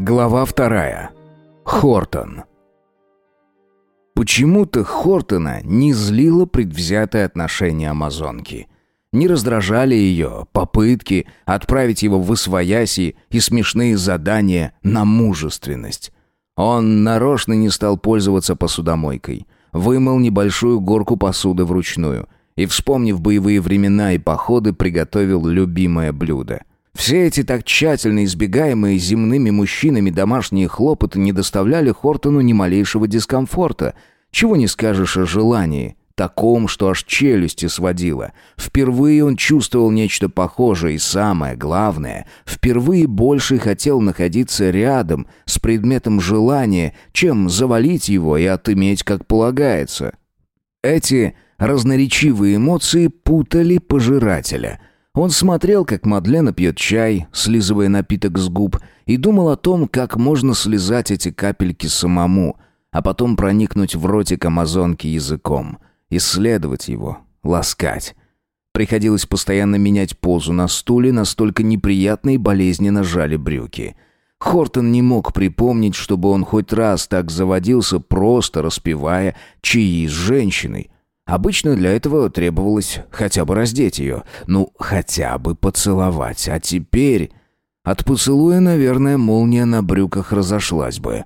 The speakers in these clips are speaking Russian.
Глава вторая. Хортон. Почему-то Хортона не злило предвзятое отношение амазонки. Не раздражали ее попытки отправить его в освояси и смешные задания на мужественность. Он нарочно не стал пользоваться посудомойкой. Вымыл небольшую горку посуды вручную и, вспомнив боевые времена и походы, приготовил любимое блюдо. Все эти так тщательно избегаемые земными мужчинами домашние хлопоты не доставляли Хортону ни малейшего дискомфорта. Чего не скажешь о желании, таком, что аж челюсти сводило. Впервые он чувствовал нечто похожее, и самое главное, впервые больше хотел находиться рядом с предметом желания, чем завалить его и отыметь, как полагается. Эти разноречивые эмоции путали пожирателя — он смотрел, как Мадлена пьет чай, слизывая напиток с губ, и думал о том, как можно слезать эти капельки самому, а потом проникнуть в ротик амазонки языком, исследовать его, ласкать. Приходилось постоянно менять позу на стуле, настолько неприятно и болезненно жали брюки. Хортон не мог припомнить, чтобы он хоть раз так заводился, просто распевая чаи с женщиной — Обычно для этого требовалось хотя бы раздеть ее, ну, хотя бы поцеловать. А теперь... От поцелуя, наверное, молния на брюках разошлась бы.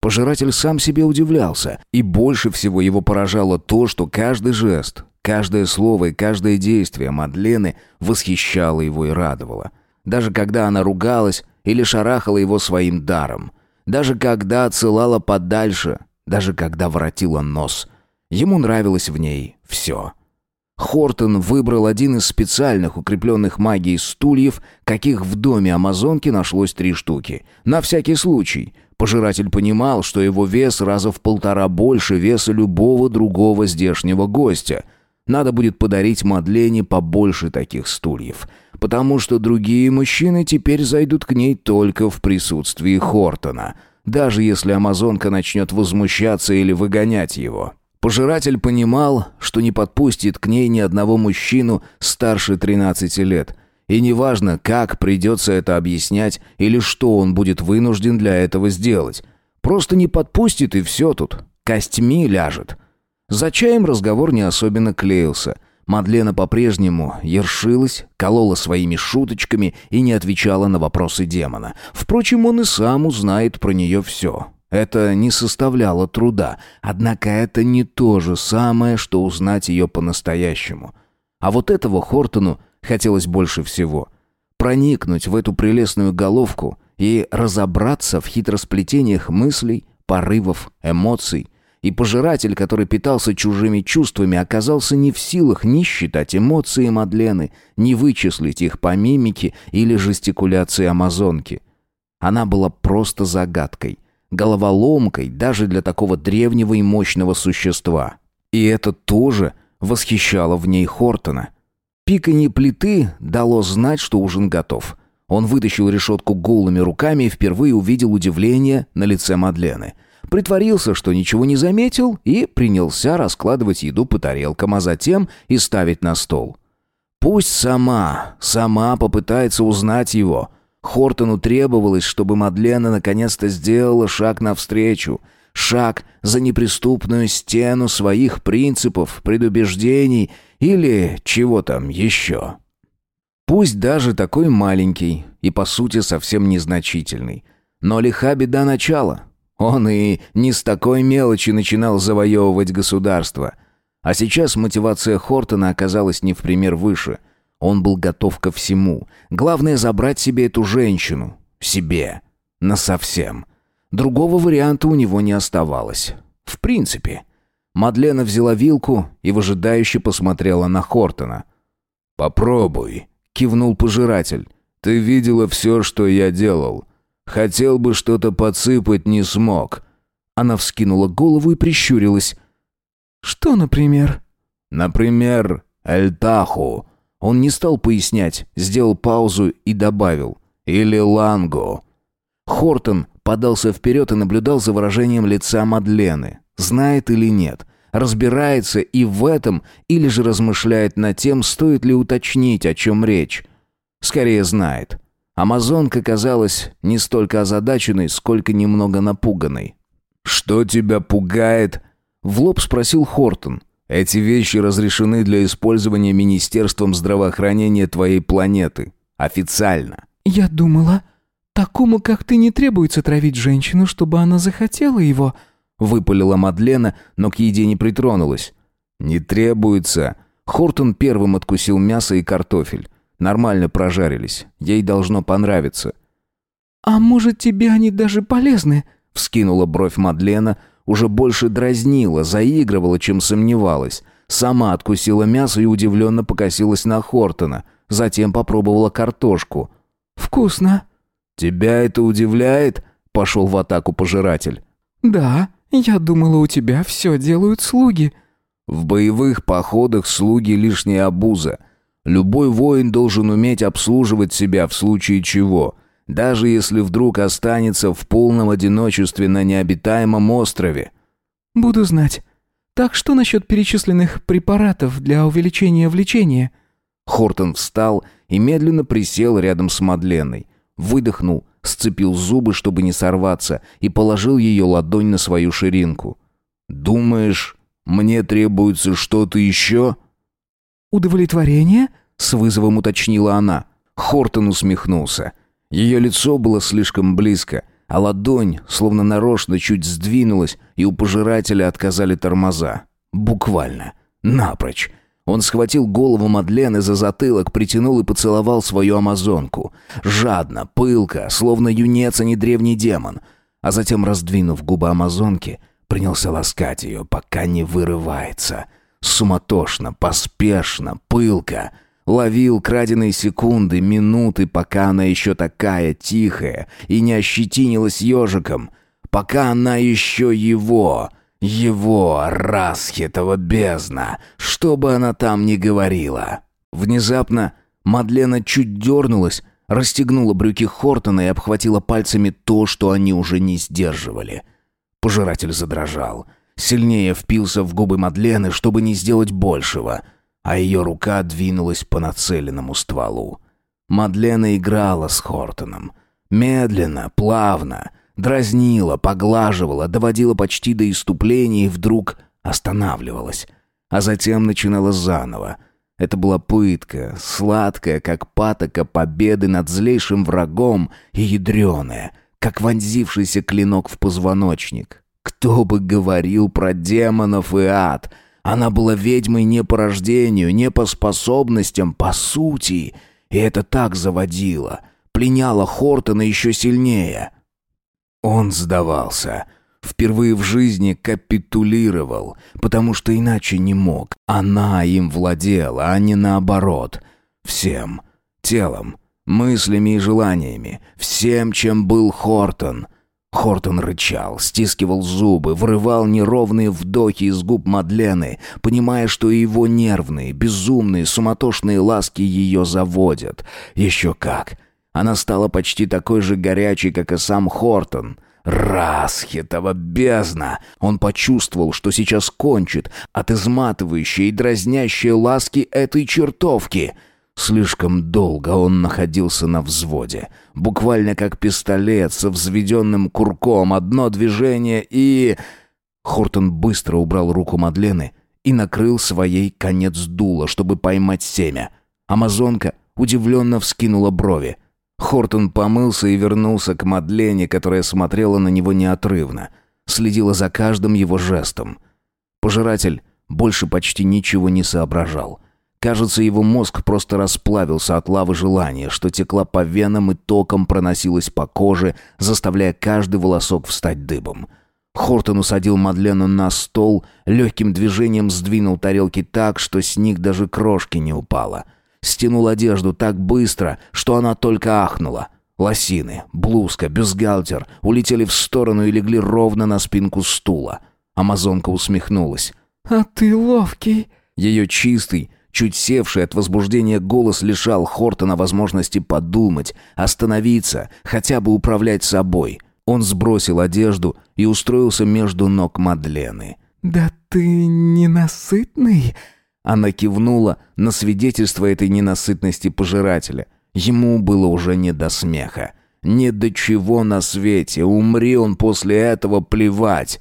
Пожиратель сам себе удивлялся, и больше всего его поражало то, что каждый жест, каждое слово и каждое действие Мадлены восхищало его и радовало. Даже когда она ругалась или шарахала его своим даром. Даже когда отсылала подальше. Даже когда воротила нос — Ему нравилось в ней все. Хортон выбрал один из специальных укрепленных магией стульев, каких в доме Амазонки нашлось три штуки. На всякий случай. Пожиратель понимал, что его вес раза в полтора больше веса любого другого здешнего гостя. Надо будет подарить Мадлене побольше таких стульев, потому что другие мужчины теперь зайдут к ней только в присутствии Хортона, даже если Амазонка начнет возмущаться или выгонять его. Пожиратель понимал, что не подпустит к ней ни одного мужчину старше 13 лет. И неважно, как придется это объяснять или что он будет вынужден для этого сделать. Просто не подпустит и все тут. Костьми ляжет. За чаем разговор не особенно клеился. Мадлена по-прежнему ершилась, колола своими шуточками и не отвечала на вопросы демона. Впрочем, он и сам узнает про нее все. Это не составляло труда, однако это не то же самое, что узнать ее по-настоящему. А вот этого Хортону хотелось больше всего. Проникнуть в эту прелестную головку и разобраться в хитросплетениях мыслей, порывов, эмоций. И пожиратель, который питался чужими чувствами, оказался не в силах ни считать эмоции Мадлены, ни вычислить их по мимике или жестикуляции амазонки. Она была просто загадкой, головоломкой даже для такого древнего и мощного существа. И это тоже восхищало в ней Хортона. Пиканье плиты дало знать, что ужин готов. Он вытащил решетку голыми руками и впервые увидел удивление на лице Мадлены. Притворился, что ничего не заметил, и принялся раскладывать еду по тарелкам, а затем и ставить на стол. Пусть сама, сама попытается узнать его — Хортону требовалось, чтобы Мадлена наконец-то сделала шаг навстречу. Шаг за неприступную стену своих принципов, предубеждений или чего там еще. Пусть даже такой маленький и, по сути, совсем незначительный. Но лиха беда начала. Он и не с такой мелочи начинал завоевывать государство. А сейчас мотивация Хортона оказалась не в пример выше – он был готов ко всему. Главное забрать себе эту женщину. Себе. Насовсем. Другого варианта у него не оставалось. В принципе. Мадлена взяла вилку и выжидающе посмотрела на Хортона. «Попробуй», — кивнул пожиратель. «Ты видела все, что я делал. Хотел бы что-то подсыпать, не смог». Она вскинула голову и прищурилась. «Что, например?» «Например, Эльтаху. Он не стал пояснять, сделал паузу и добавил «Или Ланго». Хортон подался вперед и наблюдал за выражением лица Мадлены. Знает или нет, разбирается и в этом, или же размышляет над тем, стоит ли уточнить, о чем речь. Скорее знает. Амазонка казалась не столько озадаченной, сколько немного напуганной. «Что тебя пугает?» — в лоб спросил Хортон. «Эти вещи разрешены для использования Министерством здравоохранения твоей планеты. Официально». «Я думала, такому, как ты, не требуется травить женщину, чтобы она захотела его», — выпалила Мадлена, но к еде не притронулась. «Не требуется». Хортон первым откусил мясо и картофель. Нормально прожарились. Ей должно понравиться. «А может, тебе они даже полезны?» — вскинула бровь Мадлена, уже больше дразнила, заигрывала, чем сомневалась. Сама откусила мясо и удивленно покосилась на Хортона. Затем попробовала картошку. «Вкусно». «Тебя это удивляет?» — пошел в атаку пожиратель. «Да, я думала, у тебя все делают слуги». «В боевых походах слуги лишняя обуза. Любой воин должен уметь обслуживать себя в случае чего, даже если вдруг останется в полном одиночестве на необитаемом острове. Буду знать. Так что насчет перечисленных препаратов для увеличения влечения? Хортон встал и медленно присел рядом с Мадленой. Выдохнул, сцепил зубы, чтобы не сорваться, и положил ее ладонь на свою ширинку. «Думаешь, мне требуется что-то еще?» «Удовлетворение?» — с вызовом уточнила она. Хортон усмехнулся. Ее лицо было слишком близко, а ладонь, словно нарочно, чуть сдвинулась, и у пожирателя отказали тормоза. Буквально. Напрочь. Он схватил голову Мадлены за затылок, притянул и поцеловал свою амазонку. Жадно, пылко, словно юнец, а не древний демон. А затем, раздвинув губы амазонки, принялся ласкать ее, пока не вырывается — Суматошно, поспешно, пылко. Ловил краденые секунды, минуты, пока она еще такая тихая и не ощетинилась ежиком. Пока она еще его, его, Расхитова бездна, что бы она там ни говорила. Внезапно Мадлена чуть дернулась, расстегнула брюки Хортона и обхватила пальцами то, что они уже не сдерживали. Пожиратель задрожал — сильнее впился в губы Мадлены, чтобы не сделать большего, а ее рука двинулась по нацеленному стволу. Мадлена играла с Хортоном. Медленно, плавно, дразнила, поглаживала, доводила почти до иступления и вдруг останавливалась. А затем начинала заново. Это была пытка, сладкая, как патока победы над злейшим врагом, и ядреная, как вонзившийся клинок в позвоночник. Кто бы говорил про демонов и ад? Она была ведьмой не по рождению, не по способностям, по сути. И это так заводило. Пленяло Хортона еще сильнее. Он сдавался. Впервые в жизни капитулировал, потому что иначе не мог. Она им владела, а не наоборот. Всем. Телом, мыслями и желаниями. Всем, чем был Хортон. Хортон рычал, стискивал зубы, врывал неровные вдохи из губ Мадлены, понимая, что его нервные, безумные, суматошные ласки ее заводят. Еще как. Она стала почти такой же горячей, как и сам Хортон. Расхитова бездна! Он почувствовал, что сейчас кончит от изматывающей и дразнящей ласки этой чертовки — Слишком долго он находился на взводе. Буквально как пистолет со взведенным курком. Одно движение и... Хортон быстро убрал руку Мадлены и накрыл своей конец дула, чтобы поймать семя. Амазонка удивленно вскинула брови. Хортон помылся и вернулся к Мадлене, которая смотрела на него неотрывно. Следила за каждым его жестом. Пожиратель больше почти ничего не соображал. Кажется, его мозг просто расплавился от лавы желания, что текла по венам и током проносилась по коже, заставляя каждый волосок встать дыбом. Хортон усадил Мадлену на стол, легким движением сдвинул тарелки так, что с них даже крошки не упало. Стянул одежду так быстро, что она только ахнула. Лосины, блузка, бюстгальтер улетели в сторону и легли ровно на спинку стула. Амазонка усмехнулась. «А ты ловкий!» Ее чистый, Чуть севший от возбуждения голос лишал Хортона возможности подумать, остановиться, хотя бы управлять собой. Он сбросил одежду и устроился между ног Мадлены. «Да ты ненасытный?» Она кивнула на свидетельство этой ненасытности пожирателя. Ему было уже не до смеха. Не до чего на свете, умри он после этого, плевать.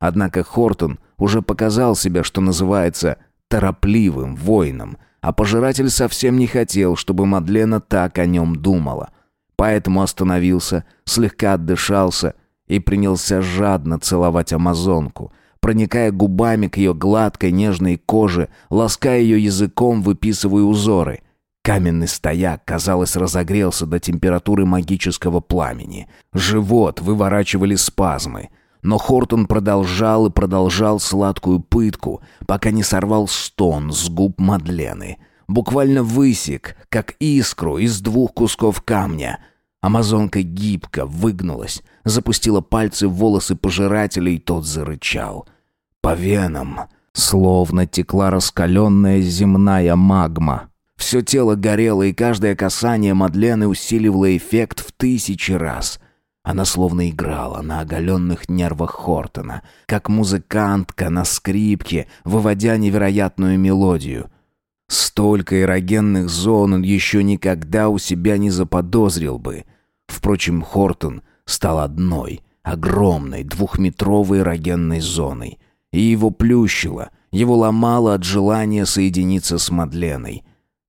Однако Хортон уже показал себя, что называется, торопливым воином, а пожиратель совсем не хотел, чтобы Мадлена так о нем думала. Поэтому остановился, слегка отдышался и принялся жадно целовать амазонку, проникая губами к ее гладкой нежной коже, лаская ее языком, выписывая узоры. Каменный стояк, казалось, разогрелся до температуры магического пламени. Живот выворачивали спазмы. Но Хортон продолжал и продолжал сладкую пытку, пока не сорвал стон с губ Мадлены. Буквально высек, как искру из двух кусков камня. Амазонка гибко выгнулась, запустила пальцы в волосы пожирателя, и тот зарычал. По венам словно текла раскаленная земная магма. Все тело горело, и каждое касание Мадлены усиливало эффект в тысячи раз. Она словно играла на оголенных нервах Хортона, как музыкантка на скрипке, выводя невероятную мелодию. Столько эрогенных зон он еще никогда у себя не заподозрил бы. Впрочем, Хортон стал одной, огромной, двухметровой эрогенной зоной. И его плющило, его ломало от желания соединиться с Мадленой.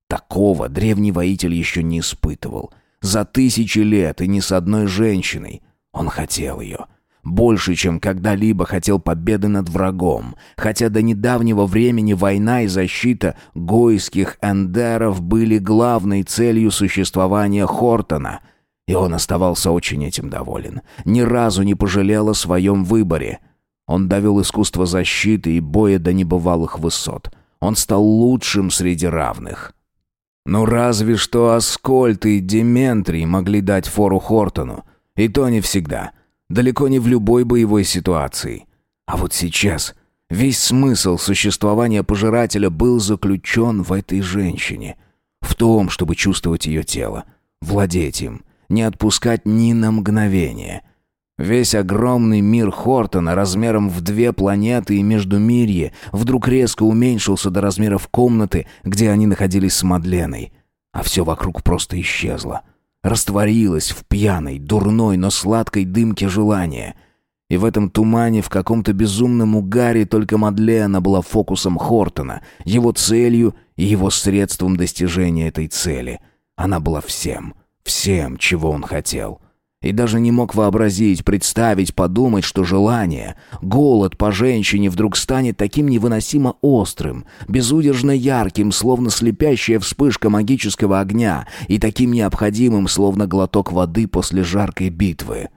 Такого древний воитель еще не испытывал — за тысячи лет и ни с одной женщиной. Он хотел ее. Больше, чем когда-либо хотел победы над врагом. Хотя до недавнего времени война и защита гойских эндеров были главной целью существования Хортона. И он оставался очень этим доволен. Ни разу не пожалел о своем выборе. Он довел искусство защиты и боя до небывалых высот. Он стал лучшим среди равных. Ну разве что Аскольд и Дементрий могли дать фору Хортону. И то не всегда. Далеко не в любой боевой ситуации. А вот сейчас весь смысл существования пожирателя был заключен в этой женщине. В том, чтобы чувствовать ее тело, владеть им, не отпускать ни на мгновение. Весь огромный мир Хортона размером в две планеты и Междумирье вдруг резко уменьшился до размеров комнаты, где они находились с Мадленой. А все вокруг просто исчезло. Растворилось в пьяной, дурной, но сладкой дымке желания. И в этом тумане, в каком-то безумном угаре только Мадлена была фокусом Хортона, его целью и его средством достижения этой цели. Она была всем, всем, чего он хотел — и даже не мог вообразить, представить, подумать, что желание, голод по женщине вдруг станет таким невыносимо острым, безудержно ярким, словно слепящая вспышка магического огня, и таким необходимым, словно глоток воды после жаркой битвы.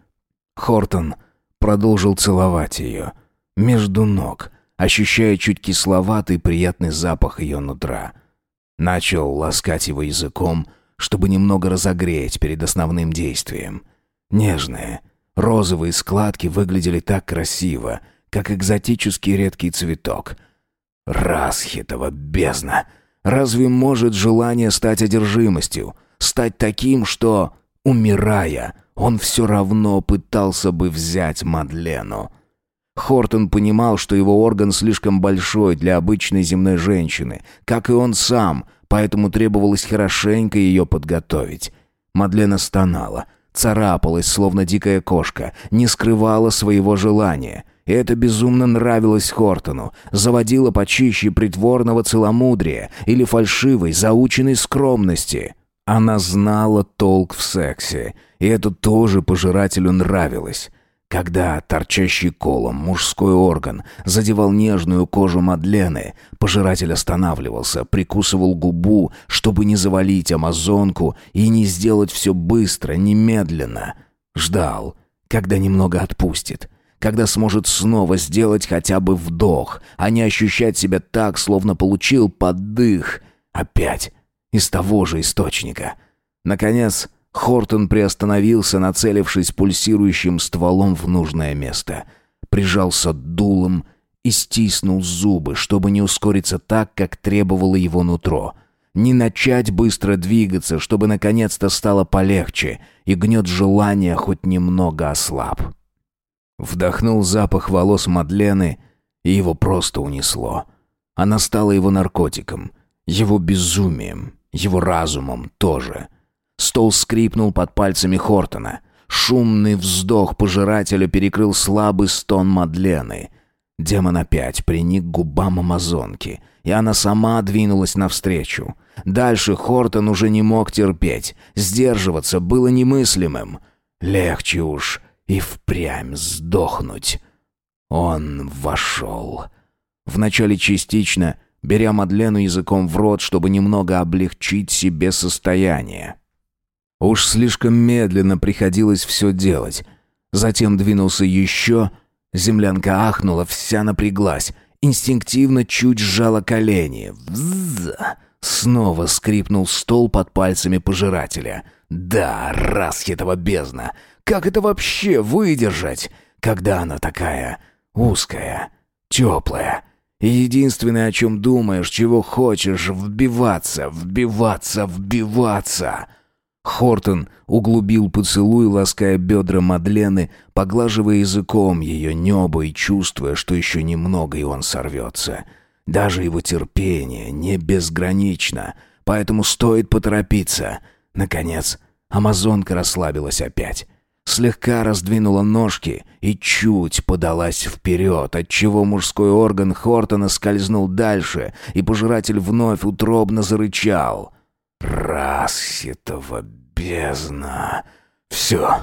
Хортон продолжил целовать ее, между ног, ощущая чуть кисловатый приятный запах ее нутра. Начал ласкать его языком, чтобы немного разогреть перед основным действием — Нежные, розовые складки выглядели так красиво, как экзотический редкий цветок. Расхитова бездна! Разве может желание стать одержимостью? Стать таким, что, умирая, он все равно пытался бы взять Мадлену? Хортон понимал, что его орган слишком большой для обычной земной женщины, как и он сам, поэтому требовалось хорошенько ее подготовить. Мадлена стонала — царапалась, словно дикая кошка, не скрывала своего желания. И это безумно нравилось Хортону, заводило почище притворного целомудрия или фальшивой, заученной скромности. Она знала толк в сексе, и это тоже пожирателю нравилось. Когда торчащий колом мужской орган задевал нежную кожу Мадлены, пожиратель останавливался, прикусывал губу, чтобы не завалить амазонку и не сделать все быстро, немедленно. Ждал, когда немного отпустит, когда сможет снова сделать хотя бы вдох, а не ощущать себя так, словно получил поддых. Опять из того же источника. Наконец, Хортон приостановился, нацелившись пульсирующим стволом в нужное место. Прижался дулом и стиснул зубы, чтобы не ускориться так, как требовало его нутро. Не начать быстро двигаться, чтобы наконец-то стало полегче, и гнет желания хоть немного ослаб. Вдохнул запах волос Мадлены, и его просто унесло. Она стала его наркотиком, его безумием, его разумом тоже — Стол скрипнул под пальцами Хортона. Шумный вздох пожирателя перекрыл слабый стон Мадлены. Демон опять приник к губам амазонки, и она сама двинулась навстречу. Дальше Хортон уже не мог терпеть. Сдерживаться было немыслимым. Легче уж и впрямь сдохнуть. Он вошел. Вначале частично, беря Мадлену языком в рот, чтобы немного облегчить себе состояние. Уж слишком медленно приходилось все делать. Затем двинулся еще... Землянка ахнула, вся напряглась. Инстинктивно чуть сжала колени. Вззз! Снова скрипнул стол под пальцами пожирателя. «Да, расхитова бездна! Как это вообще выдержать, когда она такая узкая, теплая?» И единственное, о чем думаешь, чего хочешь, вбиваться, вбиваться, вбиваться. Хортон углубил поцелуй, лаская бедра Мадлены, поглаживая языком ее небо и чувствуя, что еще немного и он сорвется. Даже его терпение не безгранично, поэтому стоит поторопиться. Наконец, амазонка расслабилась опять. Слегка раздвинула ножки и чуть подалась вперед, отчего мужской орган Хортона скользнул дальше, и пожиратель вновь утробно зарычал — Расхитова бездна. Все.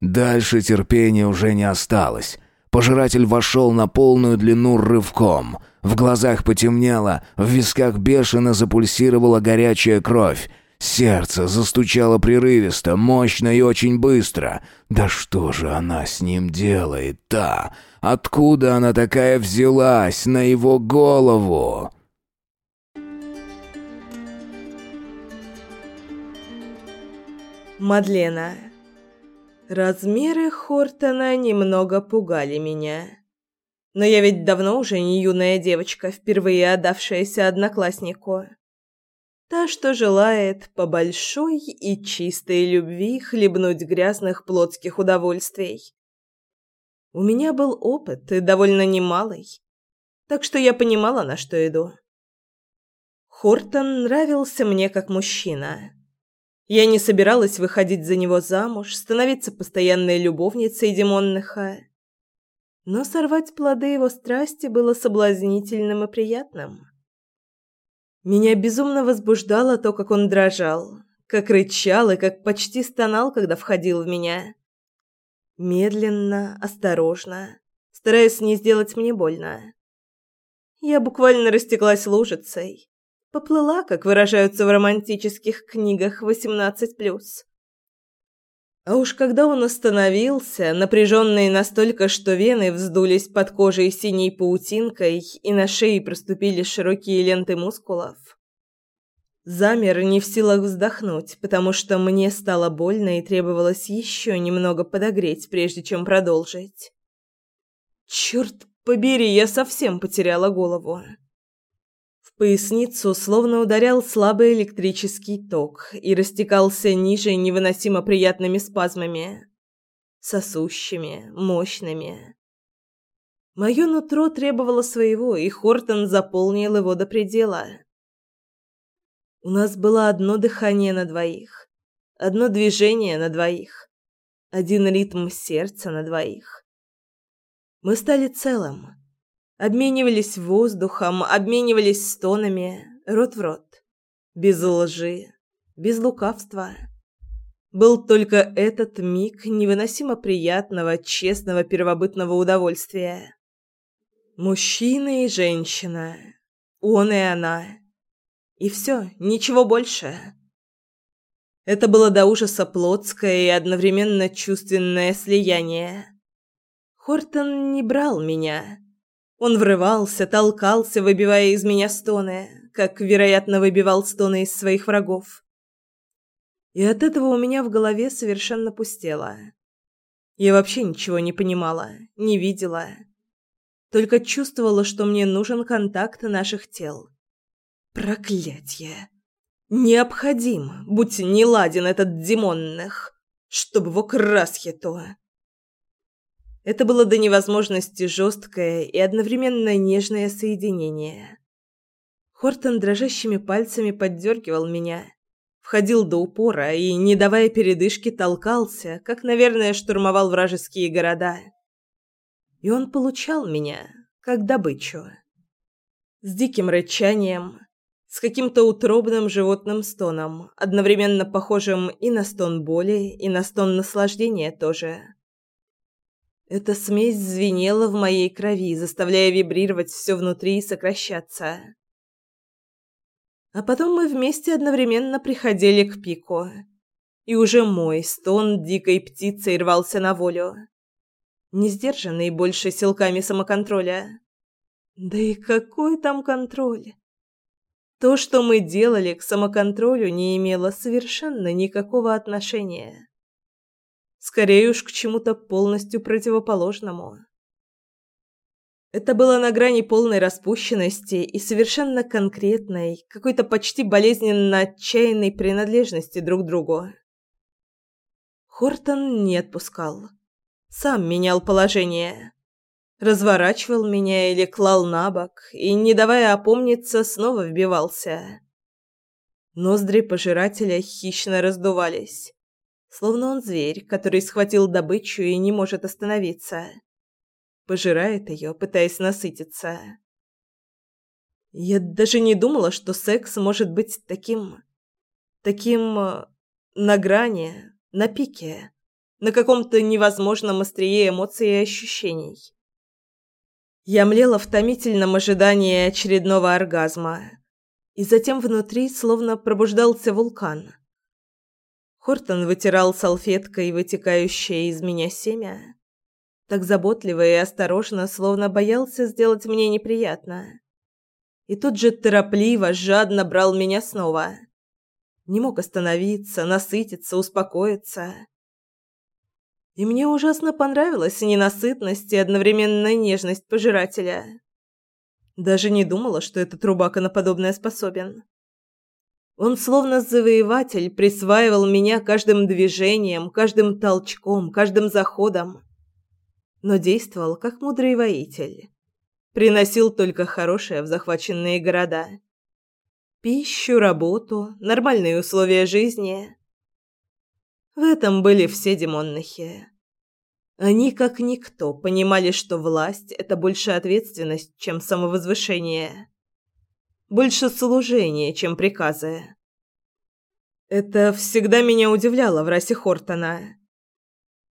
Дальше терпения уже не осталось. Пожиратель вошел на полную длину рывком. В глазах потемнело, в висках бешено запульсировала горячая кровь. Сердце застучало прерывисто, мощно и очень быстро. Да что же она с ним делает-то? Откуда она такая взялась на его голову? Мадлена. Размеры Хортона немного пугали меня. Но я ведь давно уже не юная девочка, впервые отдавшаяся однокласснику. Та, что желает по большой и чистой любви хлебнуть грязных плотских удовольствий. У меня был опыт, и довольно немалый, так что я понимала, на что иду. Хортон нравился мне как мужчина. Я не собиралась выходить за него замуж, становиться постоянной любовницей Димонныха. Но сорвать плоды его страсти было соблазнительным и приятным. Меня безумно возбуждало то, как он дрожал, как рычал и как почти стонал, когда входил в меня. Медленно, осторожно, стараясь не сделать мне больно. Я буквально растеклась лужицей, Поплыла, как выражаются в романтических книгах 18+. А уж когда он остановился, напряженный настолько, что вены вздулись под кожей синей паутинкой и на шее проступили широкие ленты мускулов, замер не в силах вздохнуть, потому что мне стало больно и требовалось еще немного подогреть, прежде чем продолжить. Черт побери, я совсем потеряла голову поясницу словно ударял слабый электрический ток и растекался ниже невыносимо приятными спазмами. Сосущими, мощными. Мое нутро требовало своего, и Хортон заполнил его до предела. У нас было одно дыхание на двоих, одно движение на двоих, один ритм сердца на двоих. Мы стали целым Обменивались воздухом, обменивались стонами, рот в рот. Без лжи, без лукавства. Был только этот миг невыносимо приятного, честного первобытного удовольствия. Мужчина и женщина. Он и она. И все, ничего больше. Это было до ужаса плотское и одновременно чувственное слияние. Хортон не брал меня. Он врывался, толкался, выбивая из меня стоны, как, вероятно, выбивал стоны из своих врагов. И от этого у меня в голове совершенно пустело. Я вообще ничего не понимала, не видела. Только чувствовала, что мне нужен контакт наших тел. Проклятье! Необходим, будь не ладен этот демонных, чтобы его красхито. Это было до невозможности жесткое и одновременно нежное соединение. Хортон дрожащими пальцами поддергивал меня, Входил до упора и, не давая передышки, толкался, как, наверное, штурмовал вражеские города. И он получал меня, как добычу. С диким рычанием, с каким-то утробным животным стоном, одновременно похожим и на стон боли, и на стон наслаждения тоже. Эта смесь звенела в моей крови, заставляя вибрировать все внутри и сокращаться. А потом мы вместе одновременно приходили к пику. И уже мой стон дикой птицей рвался на волю. Не сдержанный больше силками самоконтроля. Да и какой там контроль? То, что мы делали к самоконтролю, не имело совершенно никакого отношения. Скорее уж к чему-то полностью противоположному. Это было на грани полной распущенности и совершенно конкретной, какой-то почти болезненно отчаянной принадлежности друг к другу. Хортон не отпускал. Сам менял положение разворачивал меня или клал на бок и, не давая опомниться, снова вбивался. Ноздри пожирателя хищно раздувались, словно он зверь, который схватил добычу и не может остановиться. Пожирает ее, пытаясь насытиться. Я даже не думала, что секс может быть таким... таким... Э, на грани, на пике, на каком-то невозможном острие эмоций и ощущений. Я млела в томительном ожидании очередного оргазма. И затем внутри словно пробуждался вулкан. Хортон вытирал салфеткой вытекающее из меня семя. Так заботливо и осторожно, словно боялся сделать мне неприятно. И тут же торопливо, жадно брал меня снова. Не мог остановиться, насытиться, успокоиться. И мне ужасно понравилась ненасытность и одновременная нежность пожирателя. Даже не думала, что этот рубака на подобное способен. Он словно завоеватель присваивал меня каждым движением, каждым толчком, каждым заходом. Но действовал как мудрый воитель. Приносил только хорошее в захваченные города. Пищу, работу, нормальные условия жизни. В этом были все демоннахи. Они, как никто, понимали, что власть – это больше ответственность, чем самовозвышение. Больше служение, чем приказы. Это всегда меня удивляло в расе Хортона.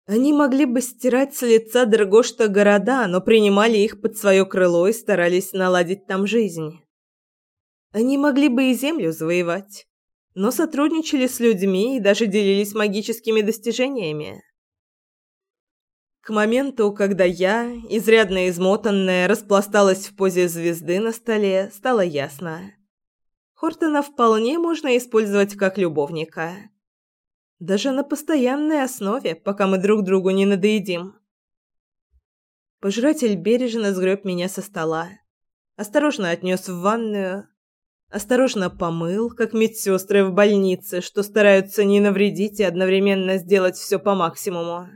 Они могли бы стирать с лица Драгошта города, но принимали их под свое крыло и старались наладить там жизнь. Они могли бы и землю завоевать но сотрудничали с людьми и даже делились магическими достижениями. К моменту, когда я, изрядно измотанная, распласталась в позе звезды на столе, стало ясно. Хортона вполне можно использовать как любовника. Даже на постоянной основе, пока мы друг другу не надоедим. Пожиратель бережно сгреб меня со стола. Осторожно отнес в ванную, осторожно помыл, как медсестры в больнице, что стараются не навредить и одновременно сделать все по максимуму.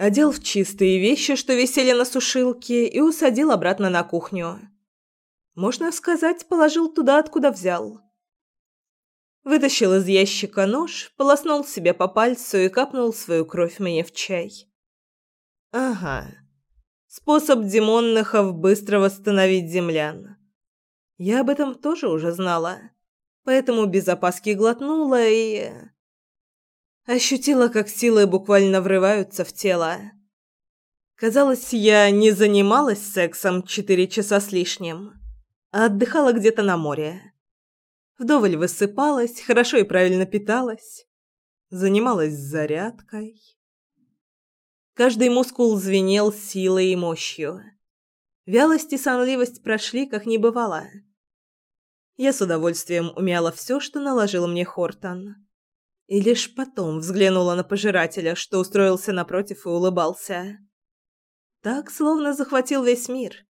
Одел в чистые вещи, что висели на сушилке, и усадил обратно на кухню. Можно сказать, положил туда, откуда взял. Вытащил из ящика нож, полоснул себе по пальцу и капнул свою кровь мне в чай. Ага. Способ демоннахов быстро восстановить землян. Я об этом тоже уже знала, поэтому без опаски глотнула и... Ощутила, как силы буквально врываются в тело. Казалось, я не занималась сексом четыре часа с лишним, а отдыхала где-то на море. Вдоволь высыпалась, хорошо и правильно питалась. Занималась зарядкой. Каждый мускул звенел силой и мощью. Вялость и сонливость прошли, как не бывало. Я с удовольствием умяла все, что наложил мне Хортон. И лишь потом взглянула на пожирателя, что устроился напротив и улыбался. Так, словно захватил весь мир.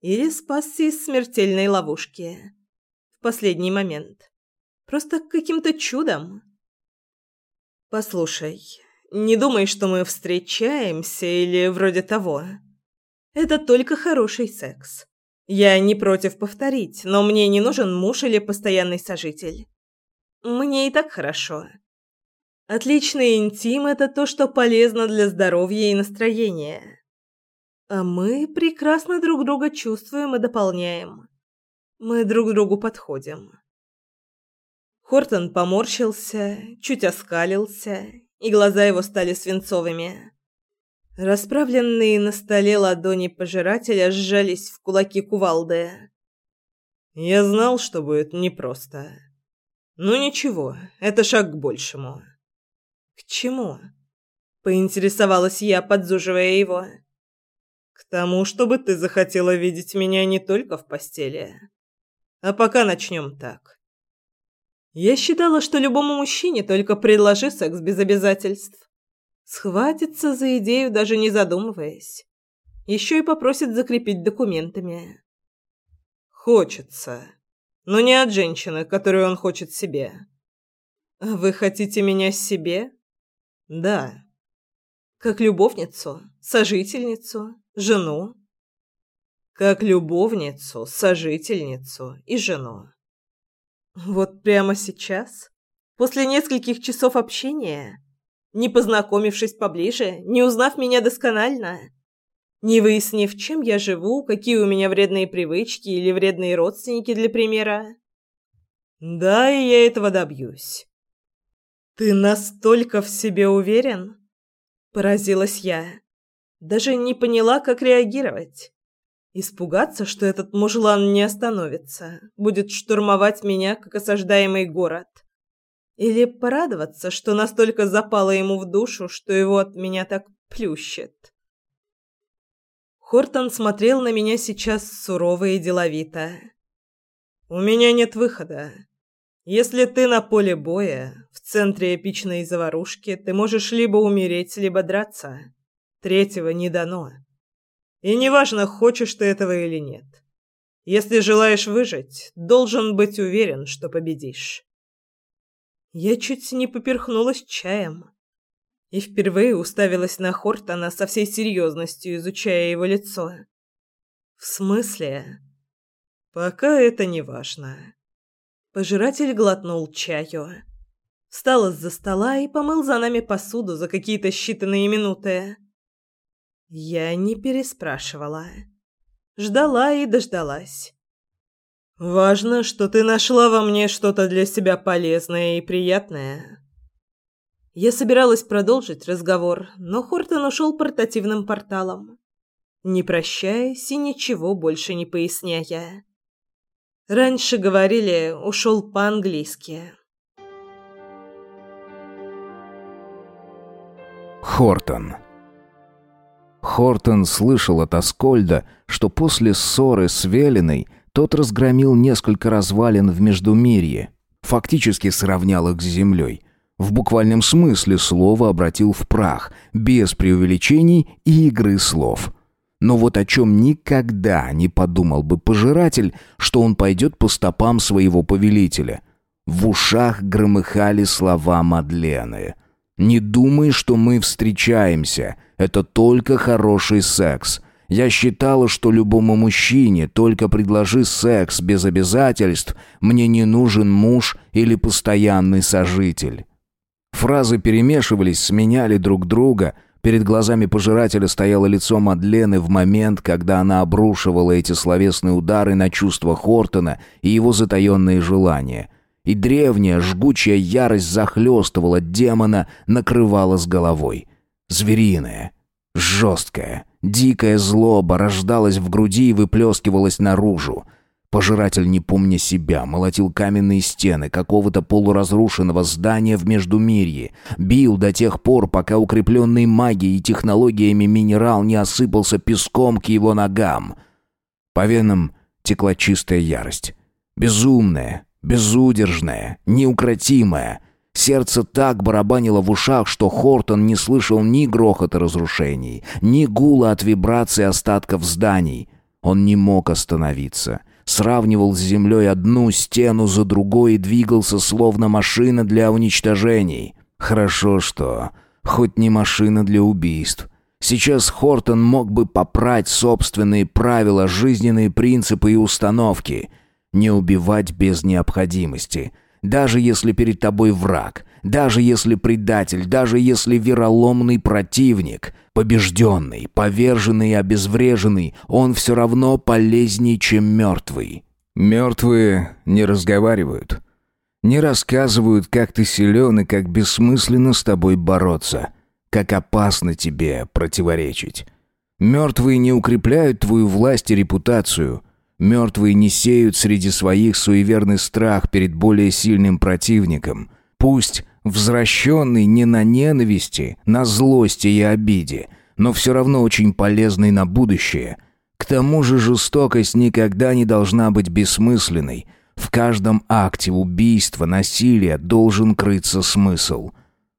Или спасся из смертельной ловушки. В последний момент. Просто каким-то чудом. «Послушай, не думай, что мы встречаемся или вроде того. Это только хороший секс. Я не против повторить, но мне не нужен муж или постоянный сожитель. Мне и так хорошо. Отличный интим – это то, что полезно для здоровья и настроения. А мы прекрасно друг друга чувствуем и дополняем. Мы друг другу подходим. Хортон поморщился, чуть оскалился, и глаза его стали свинцовыми. Расправленные на столе ладони пожирателя сжались в кулаки кувалды. Я знал, что будет непросто. Ну ничего, это шаг к большему. К чему? Поинтересовалась я, подзуживая его. К тому, чтобы ты захотела видеть меня не только в постели. А пока начнем так. Я считала, что любому мужчине только предложи секс без обязательств. Схватится за идею, даже не задумываясь. Еще и попросит закрепить документами. Хочется. Но не от женщины, которую он хочет себе. Вы хотите меня себе? Да. Как любовницу, сожительницу, жену. Как любовницу, сожительницу и жену. Вот прямо сейчас, после нескольких часов общения, не познакомившись поближе, не узнав меня досконально, не выяснив, чем я живу, какие у меня вредные привычки или вредные родственники для примера. Да, и я этого добьюсь. Ты настолько в себе уверен? Поразилась я. Даже не поняла, как реагировать. Испугаться, что этот мужлан не остановится, будет штурмовать меня, как осаждаемый город. Или порадоваться, что настолько запало ему в душу, что его от меня так плющит. Хортон смотрел на меня сейчас сурово и деловито. «У меня нет выхода. Если ты на поле боя, в центре эпичной заварушки, ты можешь либо умереть, либо драться. Третьего не дано». И неважно, хочешь ты этого или нет. Если желаешь выжить, должен быть уверен, что победишь. Я чуть не поперхнулась чаем и впервые уставилась на Хортона со всей серьезностью, изучая его лицо. В смысле? Пока это не важно. Пожиратель глотнул чаю, встал из-за стола и помыл за нами посуду за какие-то считанные минуты. Я не переспрашивала. Ждала и дождалась. Важно, что ты нашла во мне что-то для себя полезное и приятное. Я собиралась продолжить разговор, но Хортон ушел портативным порталом, не прощаясь и ничего больше не поясняя. Раньше говорили, ушел по-английски. Хортон Хортон слышал от Аскольда, что после ссоры с Велиной тот разгромил несколько развалин в Междумирье, фактически сравнял их с землей. В буквальном смысле слова обратил в прах, без преувеличений и игры слов. Но вот о чем никогда не подумал бы пожиратель, что он пойдет по стопам своего повелителя. В ушах громыхали слова Мадлены. «Не думай, что мы встречаемся. Это только хороший секс. Я считала, что любому мужчине только предложи секс без обязательств, мне не нужен муж или постоянный сожитель. Фразы перемешивались, сменяли друг друга. Перед глазами пожирателя стояло лицо Мадлены в момент, когда она обрушивала эти словесные удары на чувства Хортона и его затаенные желания. И древняя жгучая ярость захлестывала демона, накрывала с головой. Звериная, жесткая, дикая злоба рождалась в груди и выплескивалась наружу. Пожиратель, не помня себя, молотил каменные стены какого-то полуразрушенного здания в Междумирье, бил до тех пор, пока укрепленный магией и технологиями минерал не осыпался песком к его ногам. По венам текла чистая ярость. Безумная, безудержная, неукротимая — Сердце так барабанило в ушах, что Хортон не слышал ни грохота разрушений, ни гула от вибраций остатков зданий. Он не мог остановиться. Сравнивал с землей одну стену за другой и двигался, словно машина для уничтожений. Хорошо, что хоть не машина для убийств. Сейчас Хортон мог бы попрать собственные правила, жизненные принципы и установки. Не убивать без необходимости — Даже если перед тобой враг, даже если предатель, даже если вероломный противник, побежденный, поверженный и обезвреженный, он все равно полезнее, чем мертвый. Мертвые не разговаривают, не рассказывают, как ты силен и как бессмысленно с тобой бороться, как опасно тебе противоречить. Мертвые не укрепляют твою власть и репутацию. Мертвые не сеют среди своих суеверный страх перед более сильным противником. Пусть возвращенный не на ненависти, на злости и обиде, но все равно очень полезный на будущее. К тому же жестокость никогда не должна быть бессмысленной. В каждом акте убийства, насилия должен крыться смысл.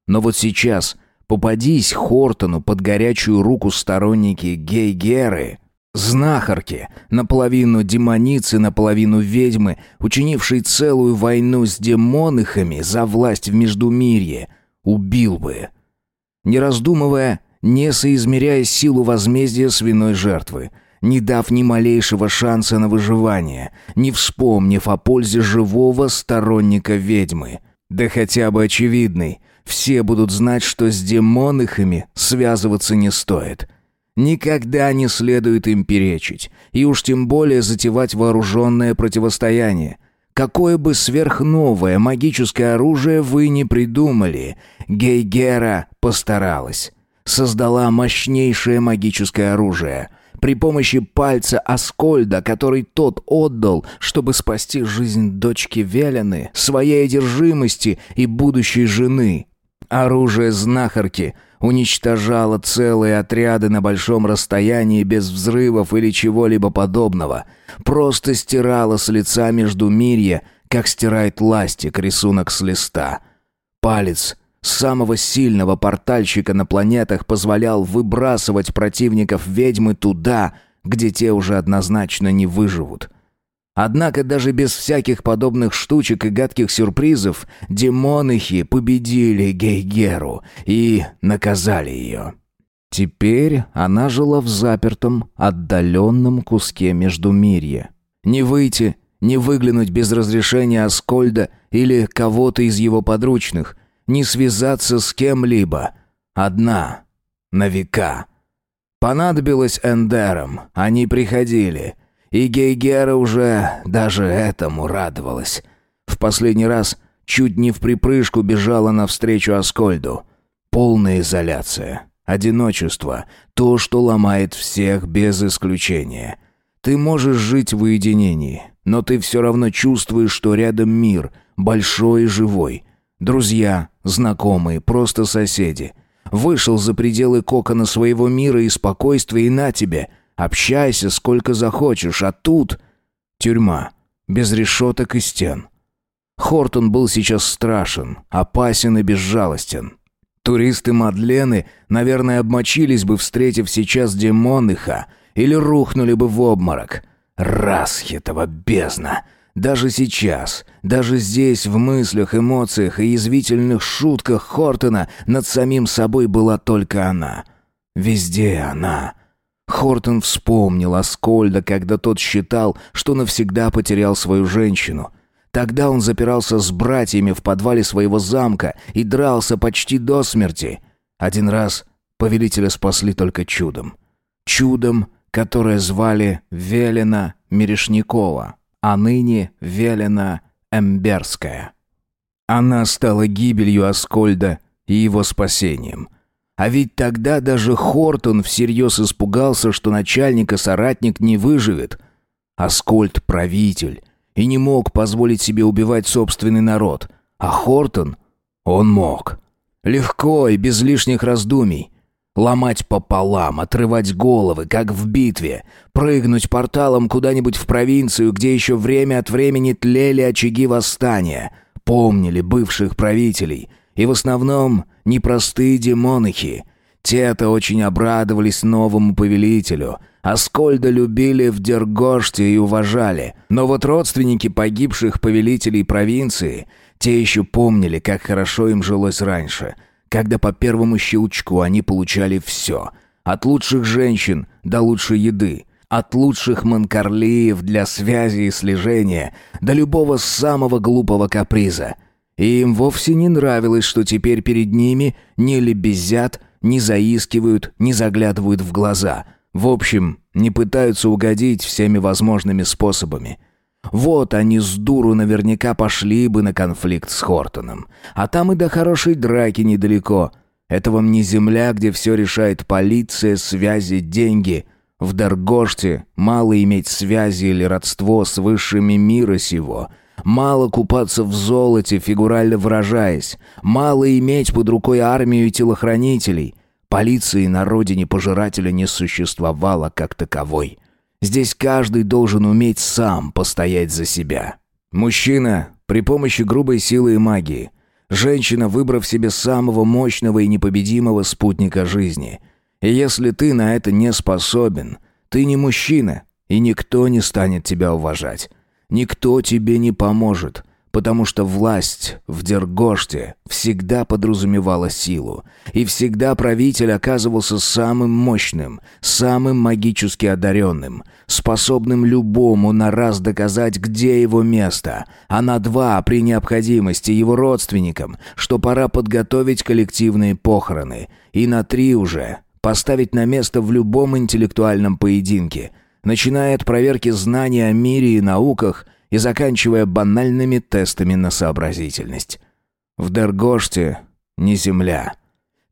Но вот сейчас попадись Хортону под горячую руку сторонники гей-геры, знахарки, наполовину демоницы, наполовину ведьмы, учинившей целую войну с демонихами за власть в Междумирье, убил бы. Не раздумывая, не соизмеряя силу возмездия свиной жертвы, не дав ни малейшего шанса на выживание, не вспомнив о пользе живого сторонника ведьмы. Да хотя бы очевидный, все будут знать, что с демонихами связываться не стоит. Никогда не следует им перечить, и уж тем более затевать вооруженное противостояние. Какое бы сверхновое магическое оружие вы не придумали, Гейгера постаралась. Создала мощнейшее магическое оружие. При помощи пальца Аскольда, который тот отдал, чтобы спасти жизнь дочки Велены, своей одержимости и будущей жены. Оружие знахарки уничтожало целые отряды на большом расстоянии без взрывов или чего-либо подобного. Просто стирало с лица междумирья, как стирает ластик рисунок с листа. Палец самого сильного портальщика на планетах позволял выбрасывать противников ведьмы туда, где те уже однозначно не выживут. Однако даже без всяких подобных штучек и гадких сюрпризов демонихи победили Гейгеру и наказали ее. Теперь она жила в запертом, отдаленном куске Междумирья. Не выйти, не выглянуть без разрешения Аскольда или кого-то из его подручных, не связаться с кем-либо. Одна. На века. Понадобилось Эндерам, они приходили — и Гейгера уже даже этому радовалась. В последний раз чуть не в припрыжку бежала навстречу Аскольду. Полная изоляция, одиночество, то, что ломает всех без исключения. Ты можешь жить в уединении, но ты все равно чувствуешь, что рядом мир, большой и живой. Друзья, знакомые, просто соседи. Вышел за пределы кокона своего мира и спокойствия и на тебе — Общайся сколько захочешь, а тут... Тюрьма. Без решеток и стен. Хортон был сейчас страшен, опасен и безжалостен. Туристы Мадлены, наверное, обмочились бы, встретив сейчас Демоныха, или рухнули бы в обморок. Расхитова бездна! Даже сейчас, даже здесь, в мыслях, эмоциях и язвительных шутках Хортона над самим собой была только она. Везде она. Хортон вспомнил Аскольда, когда тот считал, что навсегда потерял свою женщину. Тогда он запирался с братьями в подвале своего замка и дрался почти до смерти. Один раз повелителя спасли только чудом. Чудом, которое звали Велена Мерешникова, а ныне Велена Эмберская. Она стала гибелью Аскольда и его спасением – а ведь тогда даже Хортон всерьез испугался, что начальника соратник не выживет. Аскольд — правитель, и не мог позволить себе убивать собственный народ. А Хортон? Он мог. Легко и без лишних раздумий. Ломать пополам, отрывать головы, как в битве. Прыгнуть порталом куда-нибудь в провинцию, где еще время от времени тлели очаги восстания. Помнили бывших правителей — и в основном непростые демонихи. Те-то очень обрадовались новому повелителю. Аскольда любили в Дергоште и уважали. Но вот родственники погибших повелителей провинции, те еще помнили, как хорошо им жилось раньше, когда по первому щелчку они получали все. От лучших женщин до лучшей еды, От лучших манкарлиев для связи и слежения до любого самого глупого каприза. И им вовсе не нравилось, что теперь перед ними не лебезят, не заискивают, не заглядывают в глаза. В общем, не пытаются угодить всеми возможными способами. Вот они с дуру наверняка пошли бы на конфликт с Хортоном. А там и до хорошей драки недалеко. Это вам не земля, где все решает полиция, связи, деньги. В Даргоште мало иметь связи или родство с высшими мира сего. Мало купаться в золоте, фигурально выражаясь. Мало иметь под рукой армию и телохранителей. Полиции на родине пожирателя не существовало как таковой. Здесь каждый должен уметь сам постоять за себя. Мужчина при помощи грубой силы и магии. Женщина, выбрав себе самого мощного и непобедимого спутника жизни. И если ты на это не способен, ты не мужчина, и никто не станет тебя уважать. Никто тебе не поможет потому что власть в Дергоште всегда подразумевала силу, и всегда правитель оказывался самым мощным, самым магически одаренным, способным любому на раз доказать, где его место, а на два при необходимости его родственникам, что пора подготовить коллективные похороны, и на три уже поставить на место в любом интеллектуальном поединке, начиная от проверки знаний о мире и науках – и заканчивая банальными тестами на сообразительность. В Дергоште не земля.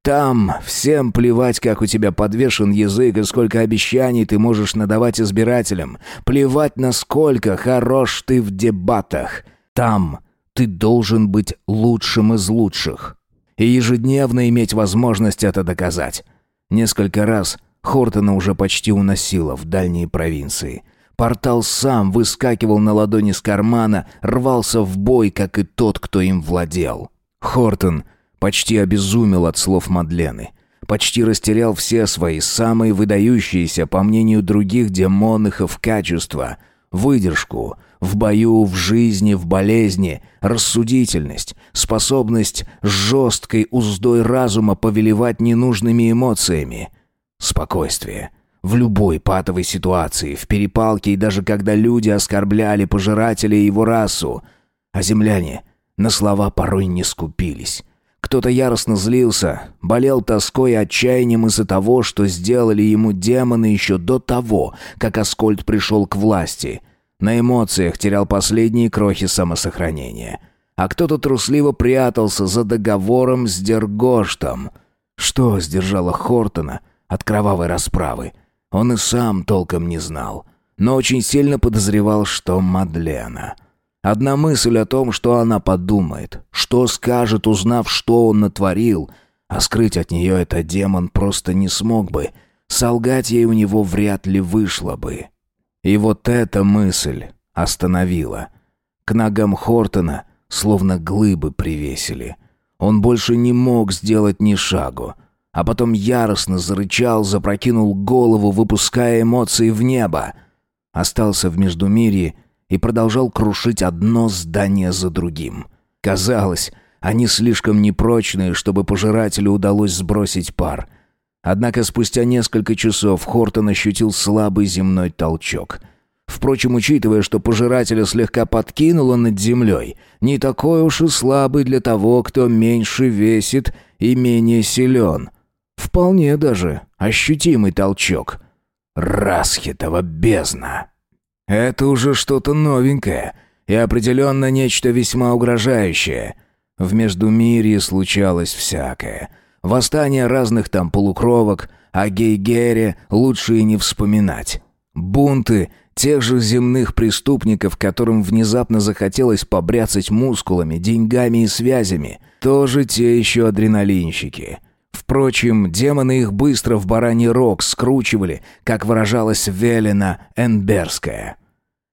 Там всем плевать, как у тебя подвешен язык и сколько обещаний ты можешь надавать избирателям. Плевать, насколько хорош ты в дебатах. Там ты должен быть лучшим из лучших. И ежедневно иметь возможность это доказать. Несколько раз Хортона уже почти уносило в дальние провинции – Портал сам выскакивал на ладони с кармана, рвался в бой, как и тот, кто им владел. Хортон почти обезумел от слов Мадлены. Почти растерял все свои самые выдающиеся, по мнению других демонихов, качества. Выдержку, в бою, в жизни, в болезни, рассудительность, способность жесткой уздой разума повелевать ненужными эмоциями. Спокойствие — в любой патовой ситуации, в перепалке и даже когда люди оскорбляли пожирателя и его расу. А земляне на слова порой не скупились. Кто-то яростно злился, болел тоской и отчаянием из-за того, что сделали ему демоны еще до того, как Аскольд пришел к власти. На эмоциях терял последние крохи самосохранения. А кто-то трусливо прятался за договором с Дергоштом. Что сдержало Хортона от кровавой расправы? — он и сам толком не знал, но очень сильно подозревал, что Мадлена. Одна мысль о том, что она подумает, что скажет, узнав, что он натворил, а скрыть от нее этот демон просто не смог бы, солгать ей у него вряд ли вышло бы. И вот эта мысль остановила. К ногам Хортона словно глыбы привесили. Он больше не мог сделать ни шагу а потом яростно зарычал, запрокинул голову, выпуская эмоции в небо. Остался в Междумирье и продолжал крушить одно здание за другим. Казалось, они слишком непрочные, чтобы пожирателю удалось сбросить пар. Однако спустя несколько часов Хортон ощутил слабый земной толчок. Впрочем, учитывая, что пожирателя слегка подкинуло над землей, не такой уж и слабый для того, кто меньше весит и менее силен. Вполне даже ощутимый толчок. Расхитова бездна. Это уже что-то новенькое и определенно нечто весьма угрожающее. В Междумирье случалось всякое. Восстание разных там полукровок, о Гейгере лучше и не вспоминать. Бунты тех же земных преступников, которым внезапно захотелось побряцать мускулами, деньгами и связями, тоже те еще адреналинщики. Впрочем, демоны их быстро в бараний рог скручивали, как выражалась Велена Энберская.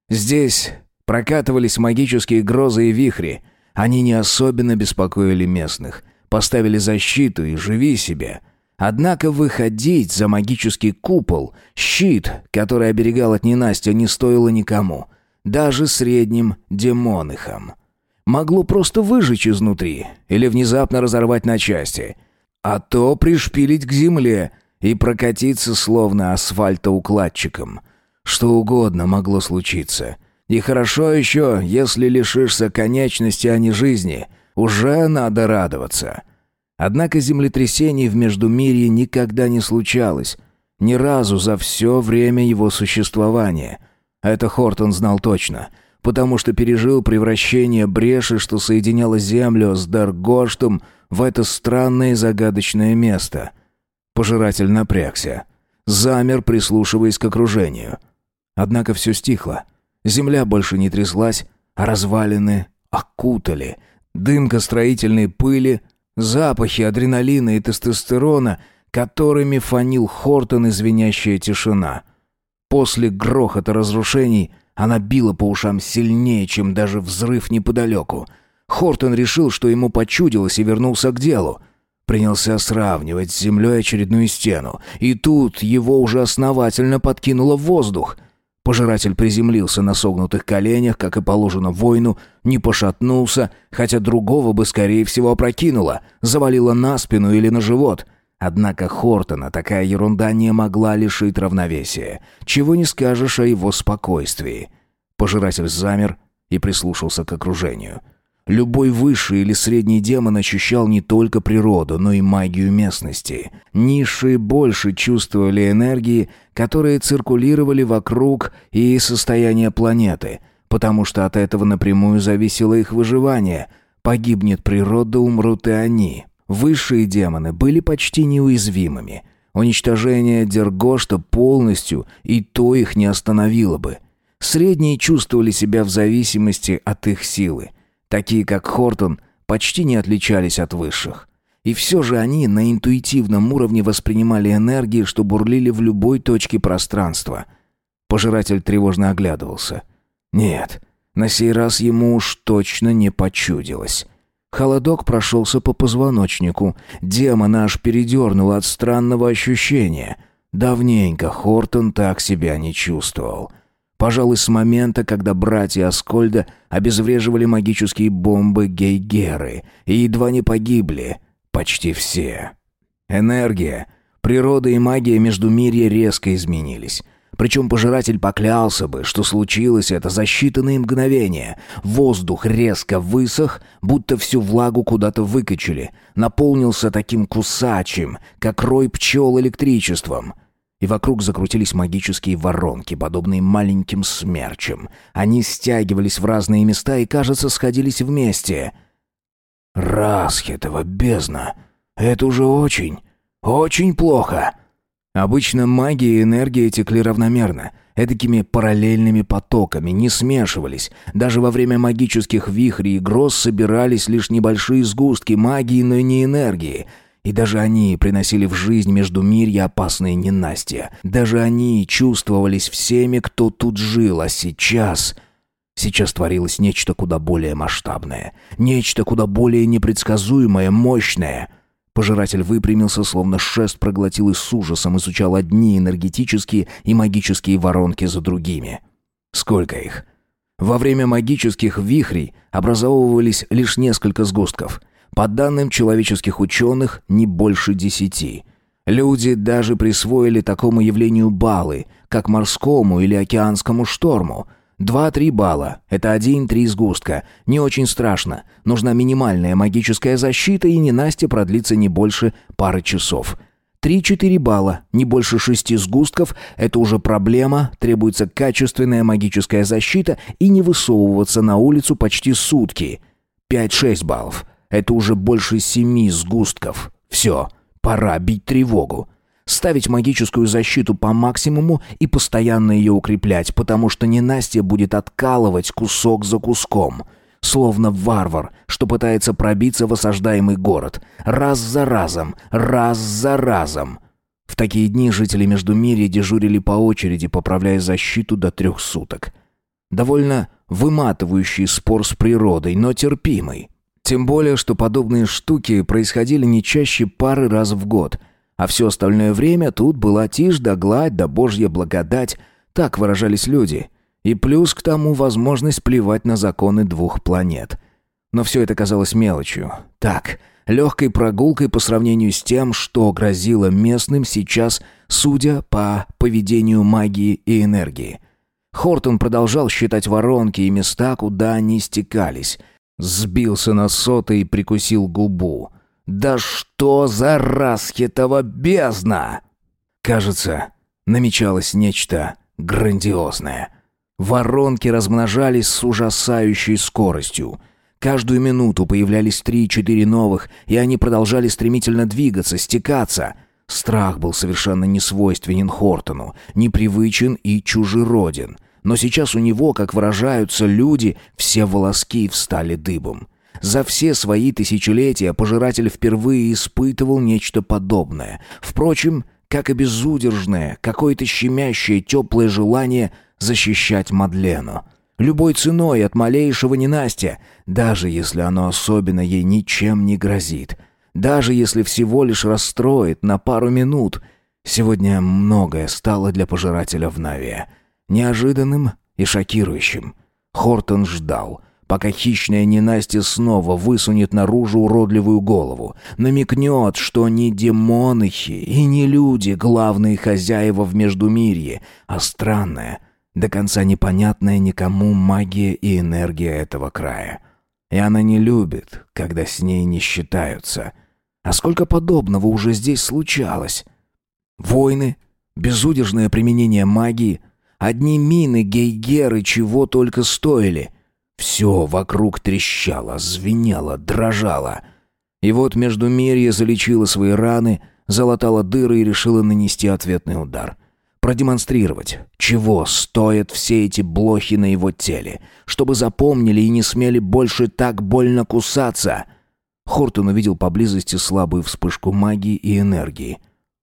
Здесь прокатывались магические грозы и вихри. Они не особенно беспокоили местных. Поставили защиту и живи себе. Однако выходить за магический купол, щит, который оберегал от ненастья, не стоило никому. Даже средним демонихам. Могло просто выжечь изнутри или внезапно разорвать на части — а то пришпилить к земле и прокатиться словно асфальтоукладчиком. Что угодно могло случиться. И хорошо еще, если лишишься конечности, а не жизни. Уже надо радоваться. Однако землетрясений в Междумирье никогда не случалось. Ни разу за все время его существования. Это Хортон знал точно — потому что пережил превращение бреши, что соединяло землю с Даргоштом в это странное и загадочное место. Пожиратель напрягся. Замер, прислушиваясь к окружению. Однако все стихло. Земля больше не тряслась, а развалины окутали. Дымка строительной пыли, запахи адреналина и тестостерона, которыми фанил Хортон и тишина. После грохота разрушений она била по ушам сильнее, чем даже взрыв неподалеку. Хортон решил, что ему почудилось, и вернулся к делу. Принялся сравнивать с землей очередную стену. И тут его уже основательно подкинуло в воздух. Пожиратель приземлился на согнутых коленях, как и положено воину, не пошатнулся, хотя другого бы, скорее всего, опрокинуло, завалило на спину или на живот — Однако Хортона такая ерунда не могла лишить равновесия. Чего не скажешь о его спокойствии. Пожиратель замер и прислушался к окружению. Любой высший или средний демон ощущал не только природу, но и магию местности. Низшие больше чувствовали энергии, которые циркулировали вокруг и состояние планеты, потому что от этого напрямую зависело их выживание. Погибнет природа, умрут и они. Высшие демоны были почти неуязвимыми. Уничтожение Дергошта полностью и то их не остановило бы. Средние чувствовали себя в зависимости от их силы. Такие, как Хортон, почти не отличались от высших. И все же они на интуитивном уровне воспринимали энергии, что бурлили в любой точке пространства. Пожиратель тревожно оглядывался. Нет, на сей раз ему уж точно не почудилось. Холодок прошелся по позвоночнику. Демона аж передернуло от странного ощущения. Давненько Хортон так себя не чувствовал. Пожалуй, с момента, когда братья Аскольда обезвреживали магические бомбы Гейгеры и едва не погибли. Почти все. Энергия, природа и магия Междумирья резко изменились. Причем пожиратель поклялся бы, что случилось это за считанные мгновения. Воздух резко высох, будто всю влагу куда-то выкачали. Наполнился таким кусачим, как рой пчел электричеством. И вокруг закрутились магические воронки, подобные маленьким смерчам. Они стягивались в разные места и, кажется, сходились вместе. «Расхитова бездна! Это уже очень, очень плохо!» Обычно магия и энергия текли равномерно, эдакими параллельными потоками, не смешивались. Даже во время магических вихрей и гроз собирались лишь небольшие сгустки магии, но не энергии. И даже они приносили в жизнь между мирья опасные ненастья. Даже они чувствовались всеми, кто тут жил, а сейчас... Сейчас творилось нечто куда более масштабное, нечто куда более непредсказуемое, мощное — Пожиратель выпрямился, словно шест проглотил и с ужасом изучал одни энергетические и магические воронки за другими. Сколько их? Во время магических вихрей образовывались лишь несколько сгустков. По данным человеческих ученых, не больше десяти. Люди даже присвоили такому явлению баллы, как морскому или океанскому шторму – Два-три балла. Это один-три сгустка. Не очень страшно. Нужна минимальная магическая защита, и ненастье продлится не больше пары часов. Три-четыре балла, не больше шести сгустков – это уже проблема, требуется качественная магическая защита и не высовываться на улицу почти сутки. Пять-шесть баллов – это уже больше семи сгустков. Все, пора бить тревогу ставить магическую защиту по максимуму и постоянно ее укреплять, потому что ненастье будет откалывать кусок за куском. Словно варвар, что пытается пробиться в осаждаемый город. Раз за разом, раз за разом. В такие дни жители Междумирья дежурили по очереди, поправляя защиту до трех суток. Довольно выматывающий спор с природой, но терпимый. Тем более, что подобные штуки происходили не чаще пары раз в год – а все остальное время тут была тишь да гладь да божья благодать, так выражались люди. И плюс к тому возможность плевать на законы двух планет. Но все это казалось мелочью. Так, легкой прогулкой по сравнению с тем, что грозило местным сейчас, судя по поведению магии и энергии. Хортон продолжал считать воронки и места, куда они стекались. Сбился на соты и прикусил губу. «Да что за расхитова бездна!» Кажется, намечалось нечто грандиозное. Воронки размножались с ужасающей скоростью. Каждую минуту появлялись три-четыре новых, и они продолжали стремительно двигаться, стекаться. Страх был совершенно несвойственен Хортону, непривычен и чужероден. Но сейчас у него, как выражаются люди, все волоски встали дыбом. За все свои тысячелетия пожиратель впервые испытывал нечто подобное. Впрочем, как и безудержное, какое-то щемящее теплое желание защищать Мадлену. Любой ценой от малейшего ненастья, даже если оно особенно ей ничем не грозит. Даже если всего лишь расстроит на пару минут. Сегодня многое стало для пожирателя в Наве. Неожиданным и шокирующим. Хортон ждал — пока хищная ненастье снова высунет наружу уродливую голову, намекнет, что не демонихи и не люди главные хозяева в Междумирье, а странная, до конца непонятная никому магия и энергия этого края. И она не любит, когда с ней не считаются. А сколько подобного уже здесь случалось? Войны, безудержное применение магии, одни мины, гейгеры чего только стоили — все вокруг трещало, звенело, дрожало. И вот Междумирье залечило свои раны, залатало дыры и решило нанести ответный удар. Продемонстрировать, чего стоят все эти блохи на его теле, чтобы запомнили и не смели больше так больно кусаться. Хортон увидел поблизости слабую вспышку магии и энергии.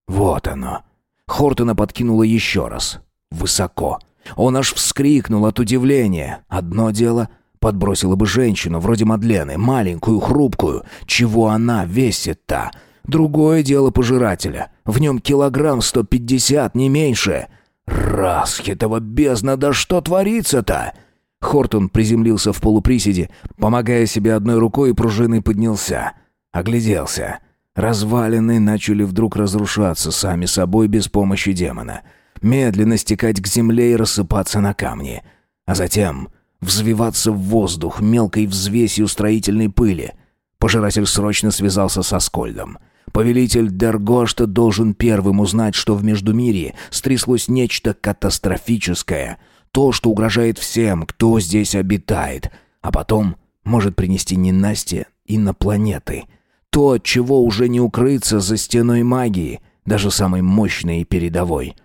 Вот оно. Хортона подкинуло еще раз. Высоко. Он аж вскрикнул от удивления. Одно дело Подбросила бы женщину, вроде Мадлены, маленькую, хрупкую. Чего она весит-то? Другое дело пожирателя. В нем килограмм сто пятьдесят, не меньше. Расхитова бездна, да что творится-то? Хортон приземлился в полуприседе, помогая себе одной рукой и пружиной поднялся. Огляделся. Развалины начали вдруг разрушаться сами собой без помощи демона. Медленно стекать к земле и рассыпаться на камни. А затем взвиваться в воздух мелкой взвесью строительной пыли. Пожиратель срочно связался со Скольдом. Повелитель Дергошта должен первым узнать, что в Междумирье стряслось нечто катастрофическое. То, что угрожает всем, кто здесь обитает. А потом может принести ненастье и на планеты. То, от чего уже не укрыться за стеной магии, даже самой мощной и передовой.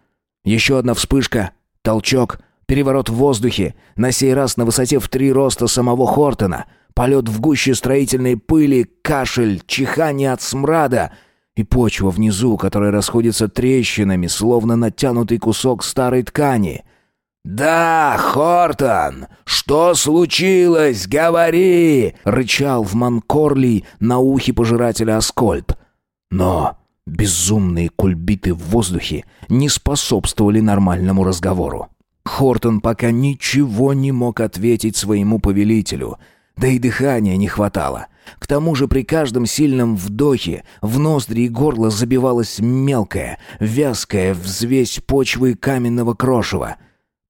Еще одна вспышка, толчок — Переворот в воздухе, на сей раз на высоте в три роста самого Хортона. Полет в гуще строительной пыли, кашель, чихание от смрада и почва внизу, которая расходится трещинами, словно натянутый кусок старой ткани. «Да, Хортон! Что случилось? Говори!» — рычал в Манкорли на ухе пожирателя Аскольд. Но безумные кульбиты в воздухе не способствовали нормальному разговору. Хортон пока ничего не мог ответить своему повелителю, да и дыхания не хватало. К тому же при каждом сильном вдохе в ноздри и горло забивалась мелкая, вязкая взвесь почвы и каменного крошева.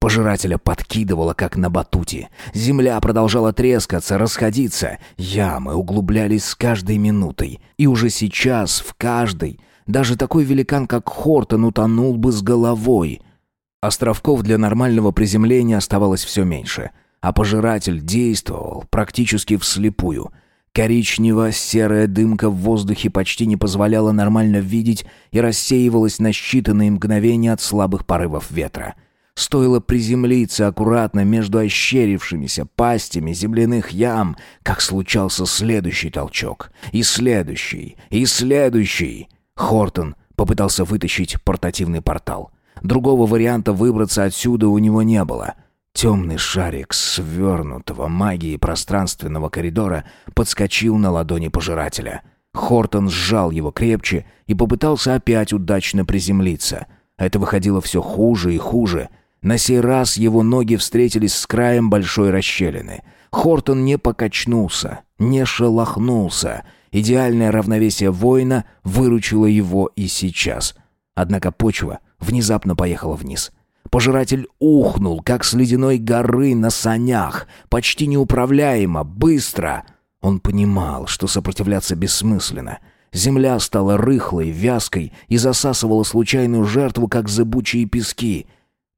Пожирателя подкидывало, как на батуте. Земля продолжала трескаться, расходиться. Ямы углублялись с каждой минутой. И уже сейчас в каждой даже такой великан, как Хортон, утонул бы с головой — Островков для нормального приземления оставалось все меньше, а пожиратель действовал практически вслепую. Коричнево-серая дымка в воздухе почти не позволяла нормально видеть и рассеивалась на считанные мгновения от слабых порывов ветра. Стоило приземлиться аккуратно между ощерившимися пастями земляных ям, как случался следующий толчок. И следующий, и следующий. Хортон попытался вытащить портативный портал. Другого варианта выбраться отсюда у него не было. Темный шарик свернутого магии пространственного коридора подскочил на ладони пожирателя. Хортон сжал его крепче и попытался опять удачно приземлиться. Это выходило все хуже и хуже. На сей раз его ноги встретились с краем большой расщелины. Хортон не покачнулся, не шелохнулся. Идеальное равновесие воина выручило его и сейчас. Однако почва внезапно поехала вниз. Пожиратель ухнул, как с ледяной горы на санях, почти неуправляемо, быстро. Он понимал, что сопротивляться бессмысленно. Земля стала рыхлой, вязкой и засасывала случайную жертву, как зыбучие пески.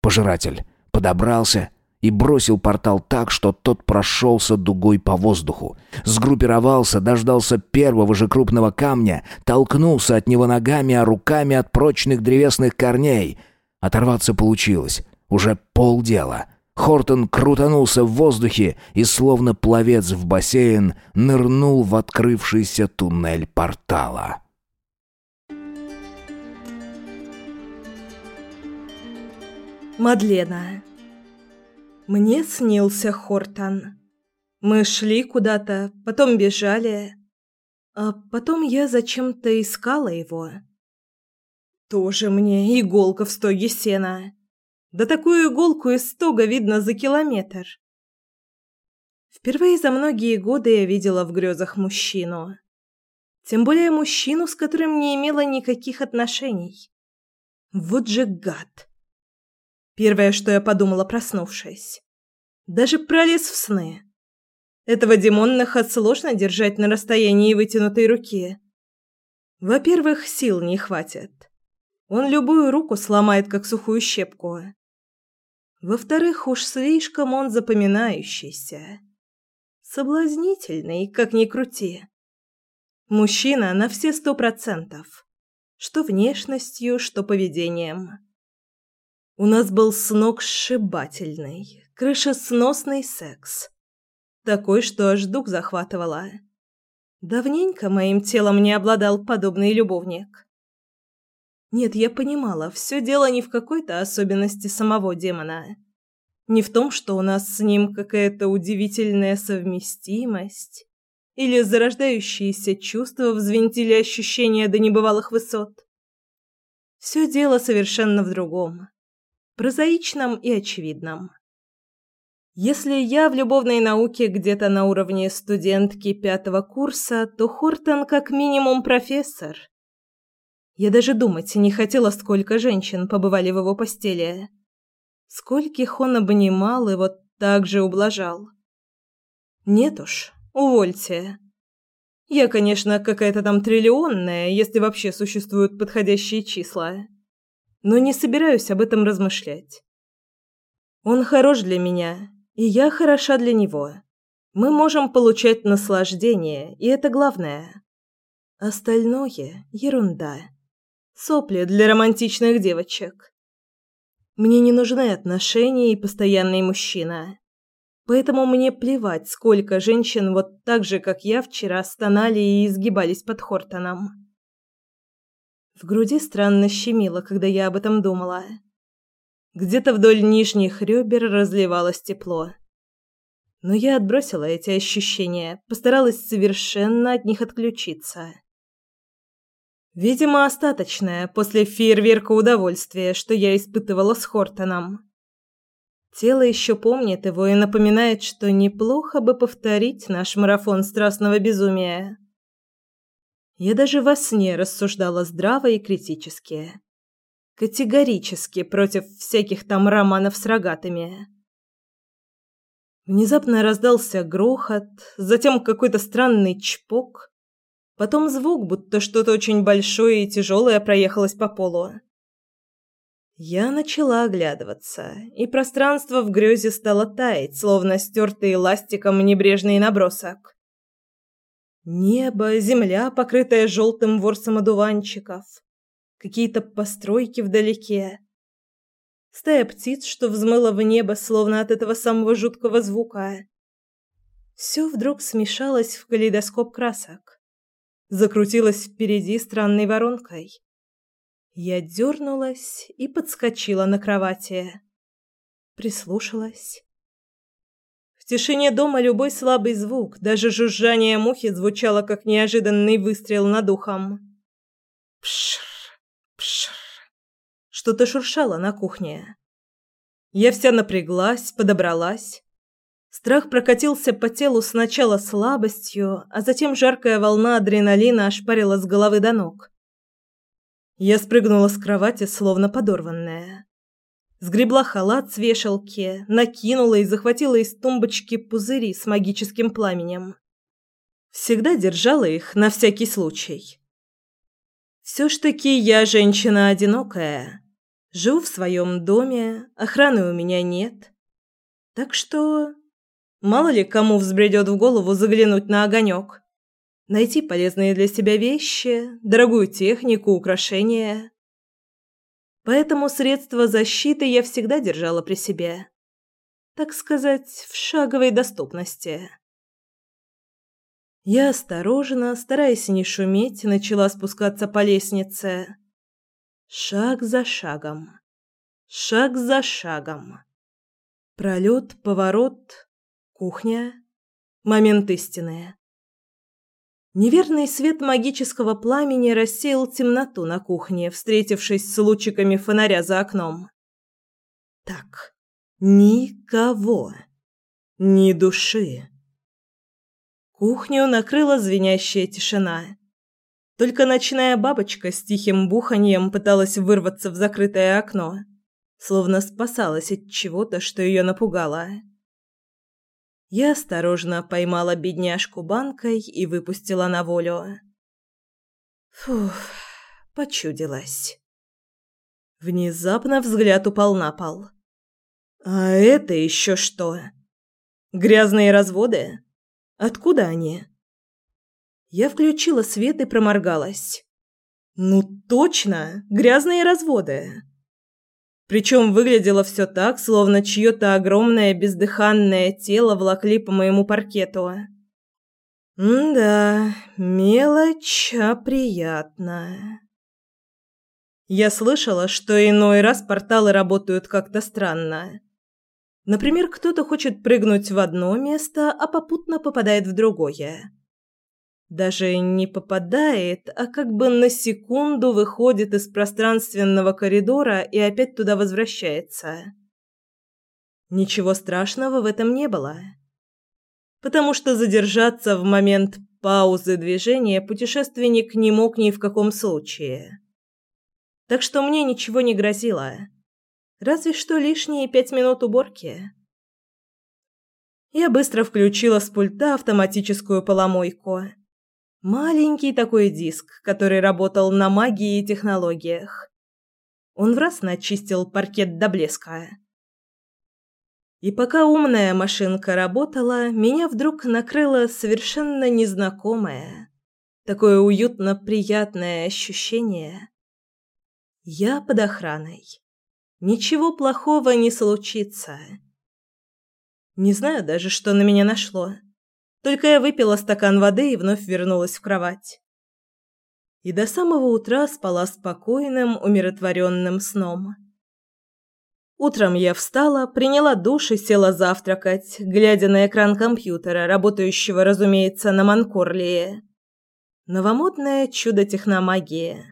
Пожиратель подобрался и бросил портал так, что тот прошелся дугой по воздуху. Сгруппировался, дождался первого же крупного камня, толкнулся от него ногами, а руками от прочных древесных корней — Оторваться получилось. Уже полдела. Хортон крутанулся в воздухе и, словно пловец в бассейн, нырнул в открывшийся туннель портала. Мадлена. Мне снился Хортон. Мы шли куда-то, потом бежали, а потом я зачем-то искала его. Тоже мне иголка в стоге сена. Да такую иголку из стога видно за километр. Впервые за многие годы я видела в грезах мужчину. Тем более мужчину, с которым не имела никаких отношений. Вот же гад. Первое, что я подумала, проснувшись. Даже пролез в сны. Этого демоннаха сложно держать на расстоянии вытянутой руки. Во-первых, сил не хватит. Он любую руку сломает, как сухую щепку. Во-вторых, уж слишком он запоминающийся. Соблазнительный, как ни крути. Мужчина на все сто процентов. Что внешностью, что поведением. У нас был с ног сшибательный, крышесносный секс. Такой, что аж дух захватывало. Давненько моим телом не обладал подобный любовник. Нет, я понимала, все дело не в какой-то особенности самого демона. Не в том, что у нас с ним какая-то удивительная совместимость или зарождающиеся чувства взвинтили ощущения до небывалых высот. Все дело совершенно в другом. Прозаичном и очевидном. Если я в любовной науке где-то на уровне студентки пятого курса, то Хортон как минимум профессор – я даже думать не хотела, сколько женщин побывали в его постели. Скольких он обнимал и вот так же ублажал. Нет уж, увольте. Я, конечно, какая-то там триллионная, если вообще существуют подходящие числа. Но не собираюсь об этом размышлять. Он хорош для меня, и я хороша для него. Мы можем получать наслаждение, и это главное. Остальное – ерунда. Сопли для романтичных девочек. Мне не нужны отношения и постоянный мужчина. Поэтому мне плевать, сколько женщин вот так же, как я вчера, стонали и изгибались под Хортоном. В груди странно щемило, когда я об этом думала. Где-то вдоль нижних ребер разливалось тепло. Но я отбросила эти ощущения, постаралась совершенно от них отключиться. Видимо, остаточное после фейерверка удовольствия, что я испытывала с Хортоном. Тело еще помнит его и напоминает, что неплохо бы повторить наш марафон страстного безумия. Я даже во сне рассуждала здраво и критически. Категорически против всяких там романов с рогатыми. Внезапно раздался грохот, затем какой-то странный чпок, Потом звук, будто что-то очень большое и тяжелое проехалось по полу. Я начала оглядываться, и пространство в грёзе стало таять, словно стертый эластиком небрежный набросок. Небо, земля, покрытая желтым ворсом одуванчиков, какие-то постройки вдалеке. Стая птиц, что взмыла в небо, словно от этого самого жуткого звука. Все вдруг смешалось в калейдоскоп красок закрутилась впереди странной воронкой. Я дернулась и подскочила на кровати. Прислушалась. В тишине дома любой слабый звук, даже жужжание мухи звучало как неожиданный выстрел над ухом. Пшр, пшр. Что-то шуршало на кухне. Я вся напряглась, подобралась. Страх прокатился по телу сначала слабостью, а затем жаркая волна адреналина ошпарила с головы до ног. Я спрыгнула с кровати, словно подорванная. Сгребла халат с вешалки, накинула и захватила из тумбочки пузыри с магическим пламенем. Всегда держала их на всякий случай. Все ж таки я женщина одинокая. Живу в своем доме, охраны у меня нет. Так что Мало ли кому взбредет в голову заглянуть на огонек. Найти полезные для себя вещи, дорогую технику, украшения. Поэтому средства защиты я всегда держала при себе. Так сказать, в шаговой доступности. Я осторожно, стараясь не шуметь, начала спускаться по лестнице. Шаг за шагом. Шаг за шагом. Пролет, поворот, Кухня. Момент истины. Неверный свет магического пламени рассеял темноту на кухне, встретившись с лучиками фонаря за окном. Так, никого. Ни души. Кухню накрыла звенящая тишина. Только ночная бабочка с тихим буханьем пыталась вырваться в закрытое окно, словно спасалась от чего-то, что ее напугало. Я осторожно поймала бедняжку банкой и выпустила на волю. Фух, почудилась. Внезапно взгляд упал на пол. А это еще что? Грязные разводы? Откуда они? Я включила свет и проморгалась. Ну точно, грязные разводы. Причем выглядело все так, словно чье-то огромное бездыханное тело влакли по моему паркету. М-да, мелочь, а приятно. Я слышала, что иной раз порталы работают как-то странно. Например, кто-то хочет прыгнуть в одно место, а попутно попадает в другое. Даже не попадает, а как бы на секунду выходит из пространственного коридора и опять туда возвращается. Ничего страшного в этом не было. Потому что задержаться в момент паузы движения путешественник не мог ни в каком случае. Так что мне ничего не грозило. Разве что лишние пять минут уборки. Я быстро включила с пульта автоматическую поломойку Маленький такой диск, который работал на магии и технологиях. Он в раз начистил паркет до блеска. И пока умная машинка работала, меня вдруг накрыло совершенно незнакомое, такое уютно приятное ощущение. Я под охраной. Ничего плохого не случится. Не знаю даже, что на меня нашло. Только я выпила стакан воды и вновь вернулась в кровать. И до самого утра спала спокойным, умиротворенным сном. Утром я встала, приняла душ и села завтракать, глядя на экран компьютера, работающего, разумеется, на Манкорлии. Новомодное чудо техномагии.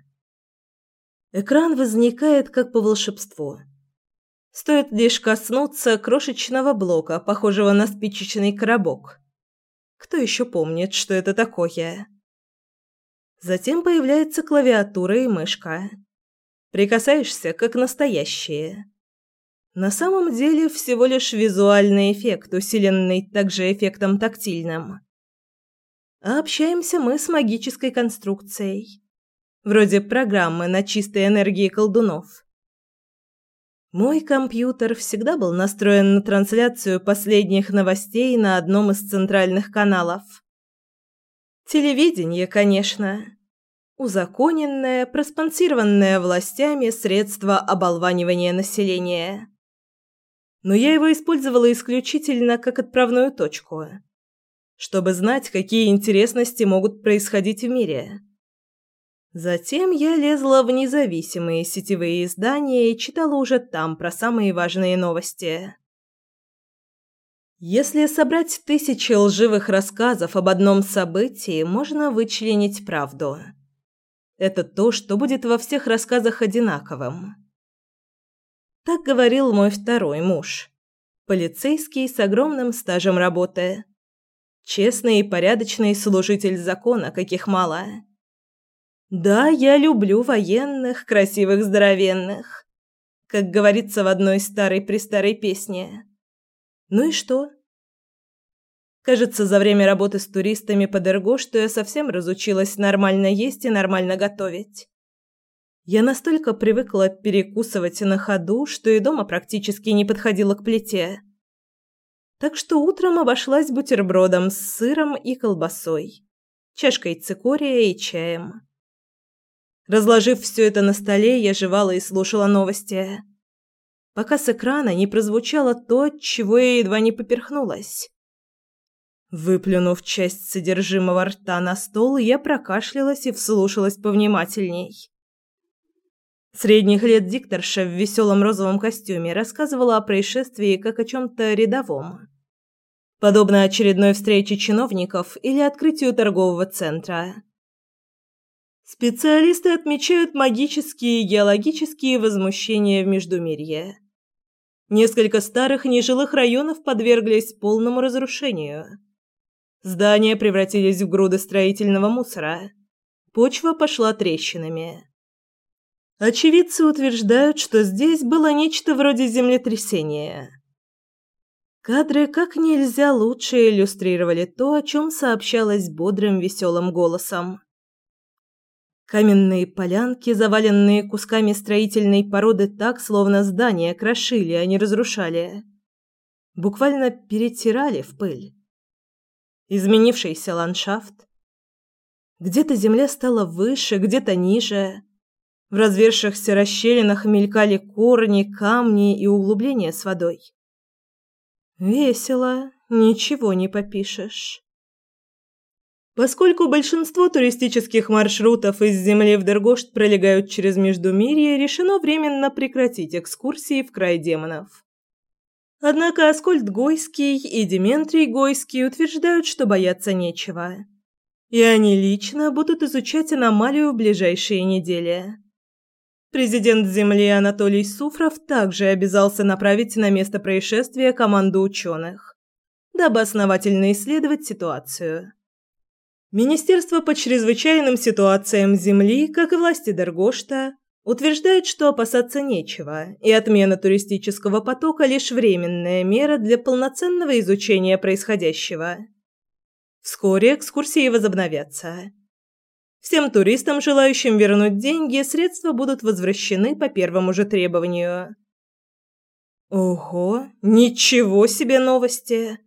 Экран возникает как по волшебству. Стоит лишь коснуться крошечного блока, похожего на спичечный коробок. Кто еще помнит, что это такое? Затем появляется клавиатура и мышка. Прикасаешься, как настоящие. На самом деле всего лишь визуальный эффект, усиленный также эффектом тактильным. А общаемся мы с магической конструкцией. Вроде программы на чистой энергии колдунов. Мой компьютер всегда был настроен на трансляцию последних новостей на одном из центральных каналов. Телевидение, конечно. Узаконенное, проспонсированное властями средство оболванивания населения. Но я его использовала исключительно как отправную точку, чтобы знать, какие интересности могут происходить в мире. Затем я лезла в независимые сетевые издания и читала уже там про самые важные новости. Если собрать тысячи лживых рассказов об одном событии, можно вычленить правду. Это то, что будет во всех рассказах одинаковым. Так говорил мой второй муж. Полицейский с огромным стажем работы. Честный и порядочный служитель закона, каких мало. Да, я люблю военных, красивых, здоровенных. Как говорится в одной старой-престарой песне. Ну и что? Кажется, за время работы с туристами под Эрго, что я совсем разучилась нормально есть и нормально готовить. Я настолько привыкла перекусывать на ходу, что и дома практически не подходила к плите. Так что утром обошлась бутербродом с сыром и колбасой, чашкой цикория и чаем. Разложив все это на столе, я жевала и слушала новости. Пока с экрана не прозвучало то, чего я едва не поперхнулась. Выплюнув часть содержимого рта на стол, я прокашлялась и вслушалась повнимательней. Средних лет дикторша в веселом розовом костюме рассказывала о происшествии как о чем-то рядовом. Подобно очередной встрече чиновников или открытию торгового центра. Специалисты отмечают магические и геологические возмущения в Междумирье. Несколько старых нежилых районов подверглись полному разрушению. Здания превратились в груды строительного мусора. Почва пошла трещинами. Очевидцы утверждают, что здесь было нечто вроде землетрясения. Кадры как нельзя лучше иллюстрировали то, о чем сообщалось бодрым веселым голосом. Каменные полянки, заваленные кусками строительной породы так, словно здания крошили, а не разрушали. Буквально перетирали в пыль. Изменившийся ландшафт. Где-то земля стала выше, где-то ниже. В развершихся расщелинах мелькали корни, камни и углубления с водой. Весело, ничего не попишешь. Поскольку большинство туристических маршрутов из земли в Дергошт пролегают через Междумирье, решено временно прекратить экскурсии в край демонов. Однако Аскольд Гойский и Дементрий Гойский утверждают, что бояться нечего. И они лично будут изучать аномалию в ближайшие недели. Президент Земли Анатолий Суфров также обязался направить на место происшествия команду ученых, дабы основательно исследовать ситуацию. Министерство по чрезвычайным ситуациям Земли, как и власти Дергошта, утверждает, что опасаться нечего, и отмена туристического потока – лишь временная мера для полноценного изучения происходящего. Вскоре экскурсии возобновятся. Всем туристам, желающим вернуть деньги, средства будут возвращены по первому же требованию. Ого, ничего себе новости!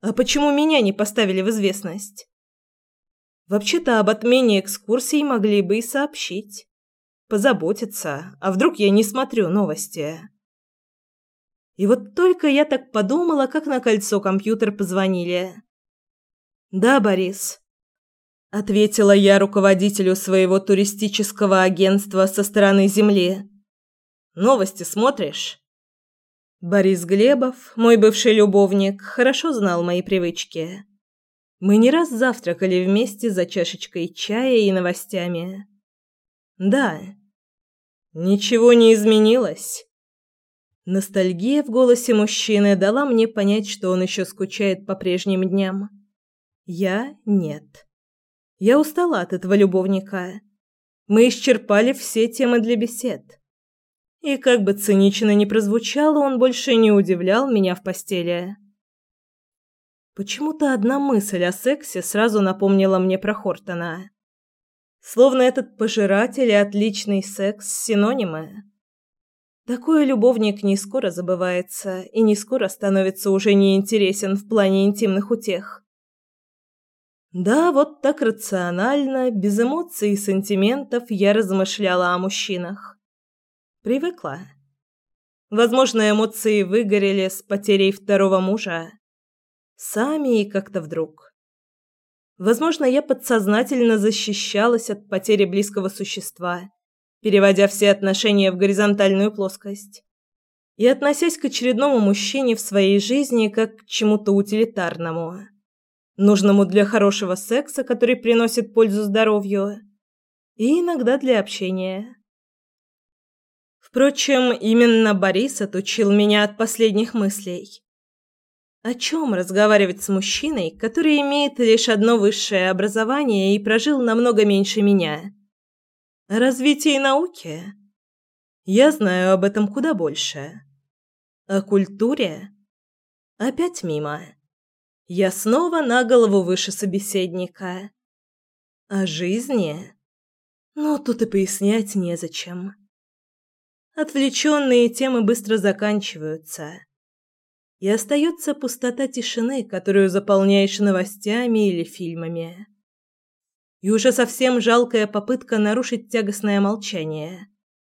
А почему меня не поставили в известность? Вообще-то об отмене экскурсий могли бы и сообщить. Позаботиться, а вдруг я не смотрю новости? И вот только я так подумала, как на кольцо компьютер позвонили. «Да, Борис», ответила я руководителю своего туристического агентства со стороны земли. Новости смотришь? Борис Глебов, мой бывший любовник, хорошо знал мои привычки. Мы не раз завтракали вместе за чашечкой чая и новостями. Да. Ничего не изменилось. Ностальгия в голосе мужчины дала мне понять, что он еще скучает по прежним дням. Я нет. Я устала от этого любовника. Мы исчерпали все темы для бесед. И как бы цинично ни прозвучало, он больше не удивлял меня в постели. Почему-то одна мысль о сексе сразу напомнила мне про Хортона. Словно этот пожиратель и отличный секс – синонимы. Такой любовник не скоро забывается и не скоро становится уже неинтересен в плане интимных утех. Да, вот так рационально, без эмоций и сантиментов я размышляла о мужчинах. Привыкла. Возможно, эмоции выгорели с потерей второго мужа. Сами и как-то вдруг. Возможно, я подсознательно защищалась от потери близкого существа, переводя все отношения в горизонтальную плоскость и относясь к очередному мужчине в своей жизни как к чему-то утилитарному нужному для хорошего секса, который приносит пользу здоровью, и иногда для общения. Впрочем, именно Борис отучил меня от последних мыслей. О чем разговаривать с мужчиной, который имеет лишь одно высшее образование и прожил намного меньше меня? О развитии науки? Я знаю об этом куда больше. О культуре? Опять мимо. Я снова на голову выше собеседника. О жизни? Ну, тут и пояснять незачем. Отвлеченные темы быстро заканчиваются и остается пустота тишины, которую заполняешь новостями или фильмами. И уже совсем жалкая попытка нарушить тягостное молчание.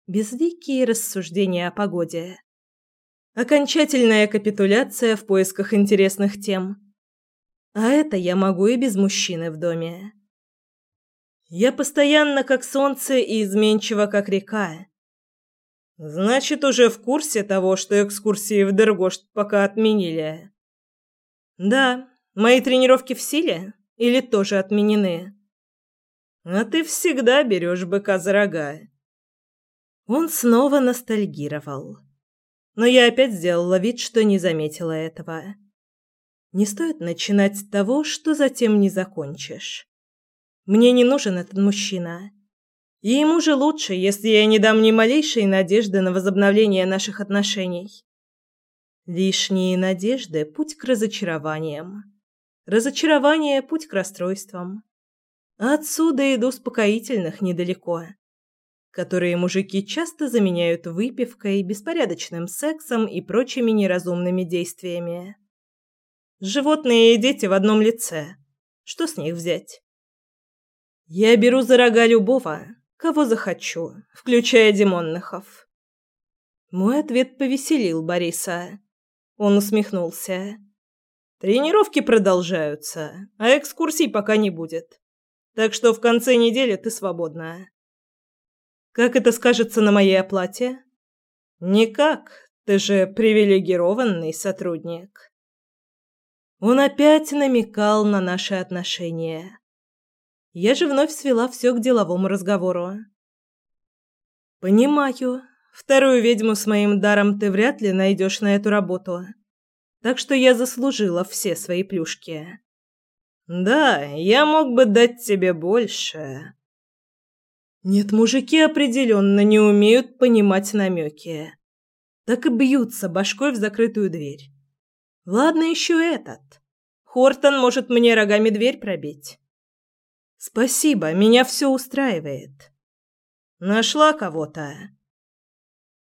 Безликие рассуждения о погоде. Окончательная капитуляция в поисках интересных тем. А это я могу и без мужчины в доме. Я постоянно как солнце и изменчива как река. Значит, уже в курсе того, что экскурсии в Дергошт пока отменили. Да, мои тренировки в силе или тоже отменены? А ты всегда берешь быка за рога. Он снова ностальгировал. Но я опять сделала вид, что не заметила этого. Не стоит начинать с того, что затем не закончишь. Мне не нужен этот мужчина. И ему же лучше, если я не дам ни малейшей надежды на возобновление наших отношений. Лишние надежды – путь к разочарованиям. Разочарование – путь к расстройствам. Отсюда и до успокоительных недалеко, которые мужики часто заменяют выпивкой, беспорядочным сексом и прочими неразумными действиями. Животные и дети в одном лице. Что с них взять? Я беру за рога любого, кого захочу, включая Димонныхов. Мой ответ повеселил Бориса. Он усмехнулся. Тренировки продолжаются, а экскурсий пока не будет. Так что в конце недели ты свободна. Как это скажется на моей оплате? Никак. Ты же привилегированный сотрудник. Он опять намекал на наши отношения. Я же вновь свела все к деловому разговору. «Понимаю. Вторую ведьму с моим даром ты вряд ли найдешь на эту работу. Так что я заслужила все свои плюшки». «Да, я мог бы дать тебе больше». Нет, мужики определенно не умеют понимать намеки. Так и бьются башкой в закрытую дверь. Ладно еще этот. Хортон может мне рогами дверь пробить. Спасибо, меня все устраивает. Нашла кого-то.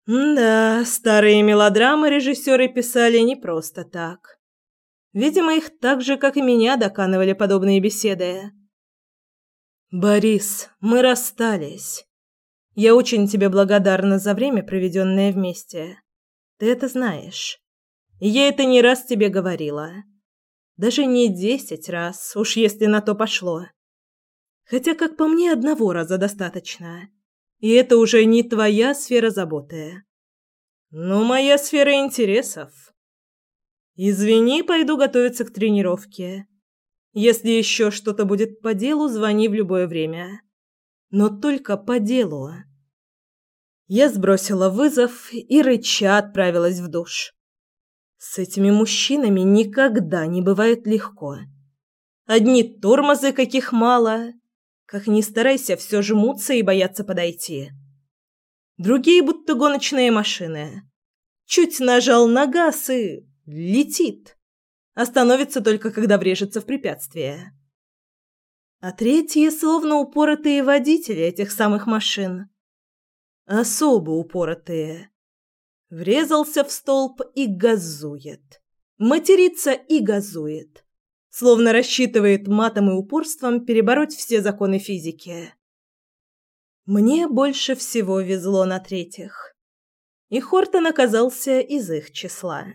Да, старые мелодрамы режиссеры писали не просто так. Видимо, их так же, как и меня, доканывали подобные беседы. Борис, мы расстались. Я очень тебе благодарна за время, проведенное вместе. Ты это знаешь. я это не раз тебе говорила. Даже не десять раз, уж если на то пошло. Хотя, как по мне, одного раза достаточно. И это уже не твоя сфера заботы. Но моя сфера интересов. Извини, пойду готовиться к тренировке. Если еще что-то будет по делу, звони в любое время. Но только по делу. Я сбросила вызов и рыча отправилась в душ. С этими мужчинами никогда не бывает легко. Одни тормозы, каких мало, как ни старайся, все жмутся и боятся подойти. Другие будто гоночные машины. Чуть нажал на газ и... летит. Остановится только, когда врежется в препятствие. А третьи словно упоротые водители этих самых машин. Особо упоротые. Врезался в столб и газует. Матерится и газует словно рассчитывает матом и упорством перебороть все законы физики. Мне больше всего везло на третьих. И Хортон оказался из их числа.